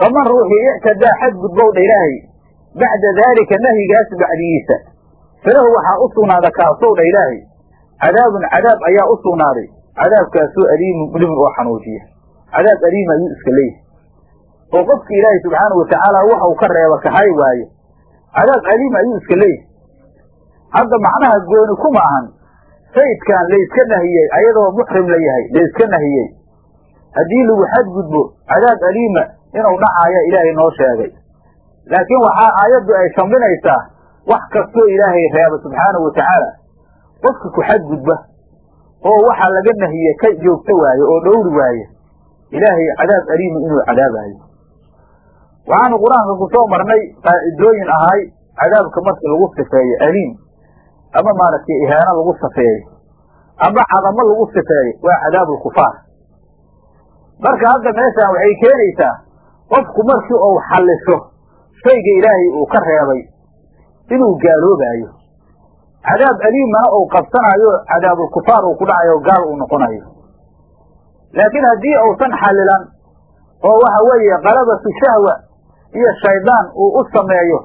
faman ruuxii ictadaa xadgudbow dha ilaahay bacda daalika nahyigaas bacdigiisa falahu waxaa u sugnaada kaasow dha ilaahay cadaabun cadaab ayaa u sugnaaday cadaabkaasoo aliimu mulimin oo xanuujiya cadaab aliima ayuu iska leeyahay oo qofki ilaahay subxaanahu watacaala waxa uu ka reeba kahay waaye. Cadaab aliima ayuu iska leeyahay. Hadda macnaha gooni kuma ahan. Saydkan layska nahiyey ayadoo muxrim la yahay layska nahiyey. Haddii lagu xadgudbo cadaab aliima inuu dhacaaya ilaahay noo sheegay. Laakiin waxaa aayaddu ay shambinaysaa wax kastoo ilaahay reeba subxaanahu watacaala qofka ku xadgudba oo waxaa laga nahiye ka joogto waaye oo dhowri waaye ilaahay cadaab aliima inuu cadaabaayo waxaanu qur'aanka ku soo marnay qaacidooyin ahay cadaabka markii lagu sifeeyo aliim ama maaragtay ihaano lagu safeeyo ama cadamo lagu sifeeyo waa cadaabulkufaar marka hadda meeshaan waxay keenaysaa qofku markii uu xallisho shayga ilaahay uu ka reebay inuu gaaloobaayo. Cadaab aliimana uu qabsanaayo cadaabulkufaar uu ku dhacayo gaal uu noqonayo. Laakiin haddii uusan xallilan oo waxa weeye qalabatu shahwa iyo shaydaan uu u sameeyo.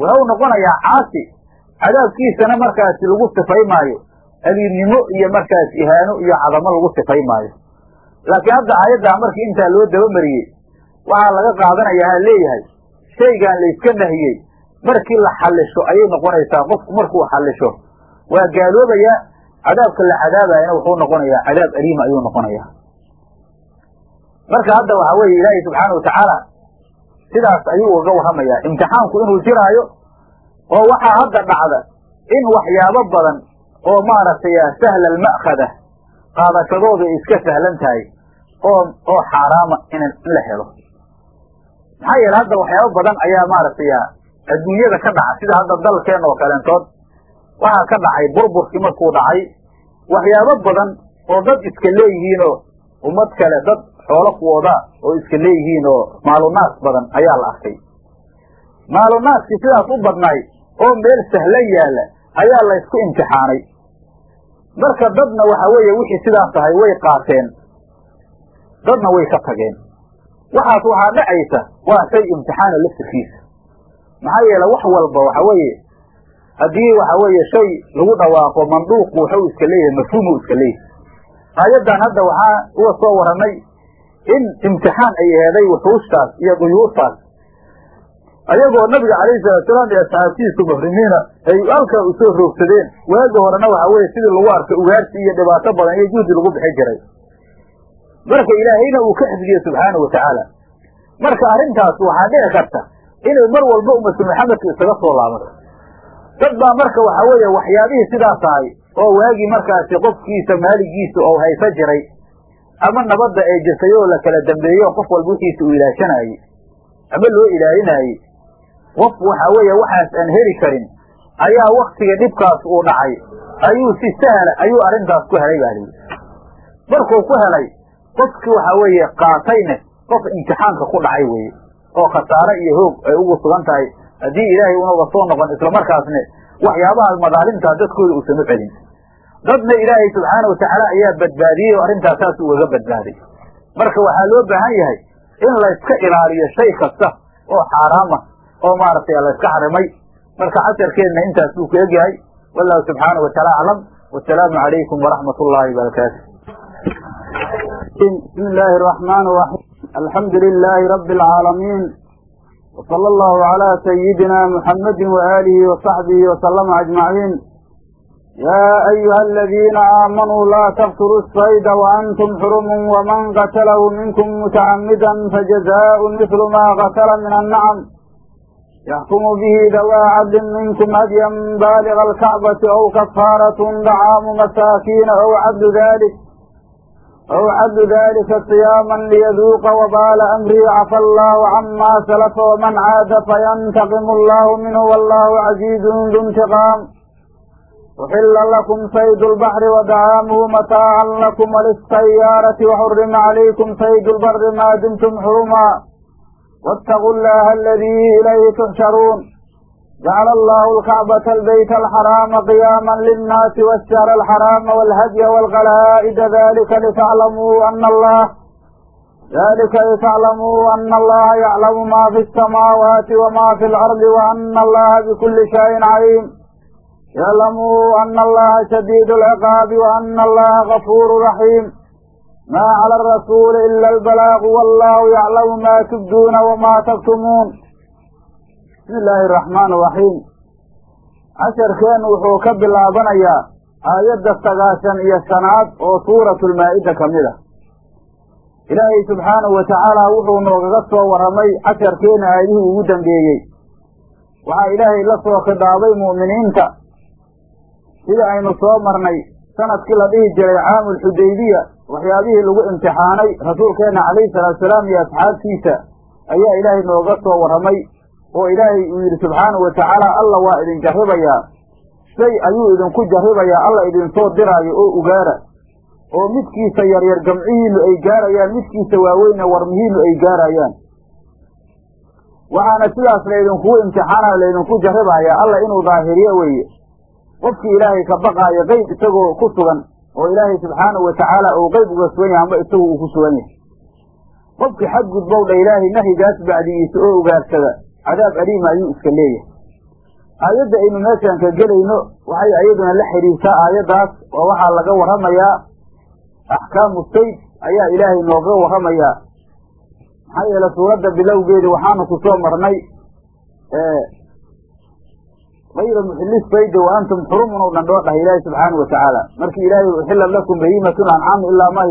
Wuxuu noqonayaa caasi cadaabkiisana markaasi lagu sifay maayo. Aliimnimo iyo markaas ihaano iyo cadamo lagu sifay maayo. Laakiin hadda aayaddaa markii intaa loo dabamariyey waxaa laga qaadanayaa ha leeyahay shaygan layska nahiyey. Markii la xallisho ayay noqonaysaa qofku markuu xallisho waa gaaloobayaa cadaabka la cadaabayana wuxuu noqonayaa cadaab aliima ayuu noqonayaa. Marka hadda waxaa weeye ilaahay subxaana watacaala sidaas ayuu uga warramayaa imtixaanku inuu jiraayo oo waxaa hadda dhacda in waxyaabo badan oo maaragtay sahla alma'khada qaadashadooda ay iska sahlan tahay oo oo xaaraama in in la helo. Maxaa yeele hadda waxyaabo badan ayaa maaragtay adduunyada ka dhaca. Sida hadda dalkeenna oo kaleentood waxaa ka dhacay burburkii markuu dhacay. Waxyaabo badan oo dad iska leeyihiinoo ummad kale dad xoolo kuwooda oo iska leeyihiin oo maalunaas badan ayaa la arkay. Maalunaaskii sidaas u badnaay oo meel sahlan yaalla ayaa laysku imtixaanay. Marka dadna waxa weeye wixii sidaas tahay way qaateen dadna way ka tageen. Waxaas waxaa dhacaysa waa shay imtixaana laftirkiisa maxaa yeele wax walba waxa weeye haddii waxa weeye shay lagu dhawaaqo manduuqu wuxuu iska leeyahay mafhuumu iska leeyahay. Aayaddan hadda waxaa uga soo warannay in imtixaan ay eeday wuxuushtaas iyo duyuurtaas ayagoo nabiga calayhi salaatusalaam iyo asxaabtiisu muhrimiina ay halkaa u soo roogsadeen. Waagi horena waxa weeye sidii lagu arkay ugaarsi iyo dhibaato badan iyo juhdi lagu bixi jiray. Marka ilaahayna uu ka xifdiye subxaana wa tacaala. Marka arrintaas waxaa dhici karta inay mar walba ummatu maxamedka isaga soo laabato dad baa marka waxa weeye waxyaabihii sidaas ahay oo waagii markaasi qofkiisa maaligiisa oo haysa jiray ama nabadda ay jirtay oo la kala dambeeyo qof walba wixiisa uu ilaashanaayey ama loo ilaalinaayey qof waxa weeye waxaas aan heli karin ayaa waktiga dhibkaas uu dhacay. Ayuu si sahla ayuu arrintaas ku helay baa lihi markuu ku helay qofkii waxa weeye qaatayne qof imtixaanka ku dhacay weeye oo khasaare iyo hoog ay ugu sugan tahay. Haddii ilaahay unaga soo noqon islamarkaasne waxyaabaha madaalimtaa dadkooda uusan u celin dadna ilaahay subxaana watacaala ayaa badbaadiyey oo arrintaas saas uu uga badbaaday marka waxaa loo baahan yahay in layska ilaaliyo shay kasta oo xaaraama ah, oo maaragtay layska xarimay. Marka casarkeenna intaas buu ku egyahay. Wallahu subxaana wataala aclam wasalaamu calaykum waraxmat ullaahi barakaatu bismi illahi raxmaani raxiim alxamdu lilahi rabi alcaalamiin wsala allahu calaa sayidina muxammadin waalihi wasaxbihi wasalama ajmaciin yaa ayuha aladiina aamanuu laa taqtuluu sayda waantum xurumun waman qatalahu minkum mutacamidan fajazaaءun mihlu maa qatala min annacam yaxkumu bihi dawaa cadlin minkum hadyan baaliga alkacbati ow kafaaratun dacaamu masaakiina ow cadlu dalik ow cadlu dalika siyaaman liyaduuqa wabaala amrii cafa allahu camaa salafa waman caada fayantaqim allahu minhu wallahu casiizun du intiqaam uxila lakum saydu lbaxri wadacaamuhu mataacan lakum walisayaarati waxurima calaykum saydu lbari maa dumtum xurumaa waataquu llaha aladii ilayhi tuxsharuun jacala allahu alkacbata albayta alxaraama qiyaama linnaasi washahra alxaraama walhadya walqalaa'ida dalika litaclamuu ana allah dalika litaclamuu ana allaha yaclamu ma fi asamaawaati wama fi alardi waana allaha bikuli shayin caliim shadiid alciqaabi waana allaha gafuuru raxiim ma cala arasuuli ila albalaagu wallahu yaclamu ma tubduuna wama taktumuun bismi illaahi araxmaan araxiim casharkeennu wuxuu ka bilaabanayaa aayadda sagaashan iyo shanaad oo suuratu lmaa-ida ka mid ah ilaahay subxaanahu watacaala wuxuu noogaga soo warramay casharkeenna aayadihii ugu dambeeyey waxaa ilaahay la soo khidaabay mu'miniinta sida aynu soo marnay sannadkii la dhihi jiray caamulxudaybiya waxyaabihii lagu imtixaanay rasuulkeenna calayhi salaatusalaam iyo asxaabtiisa ayaa ilaahay nooga soo warramay oo ilaahay uu yidhi subxaanahu watacaala alla waa idin jarribayaa. Shay ayuu idinku jarribayaa alla idin soo diraayo oo ugaara oo midkiisa yaryar gamcihiinu ay gaarayaan midkiisa waaweynna warmihiinu ay gaarayaan. Waxaana sidaas laydinkugu imtixaana laydinku jarribayaa alla inuu daahiriyo weeye qofkii ilaahay ka baqaayo qeyb isagoo ku sugan oo ilaahay subxaanahu watacaala uu qeyb uga sugan yahay amba isagu uu ku sugan yahay. Qofkii xadgudbow dha ilaahay nahyigaas bacdigiisa oo ugaarsada cadaab aliima ayuu iska leeyahay. Aayadda aynu meeshaan ka gelayno waxay ayaduna la xidhiirtaa aayaddaas oo waxaa laga warramayaa axkaamu sayd ayaa ilaahay nooga warramayaa maxaa yeele suuradda bilowgeedi waxaanu ku soo marnay kayra muxili saydi wa antum xurumun u dhan dhoo dhahay ilaahi subxaanau watacaala markii ilaahay uxila lakum bahiimatun ancaami ilaa ma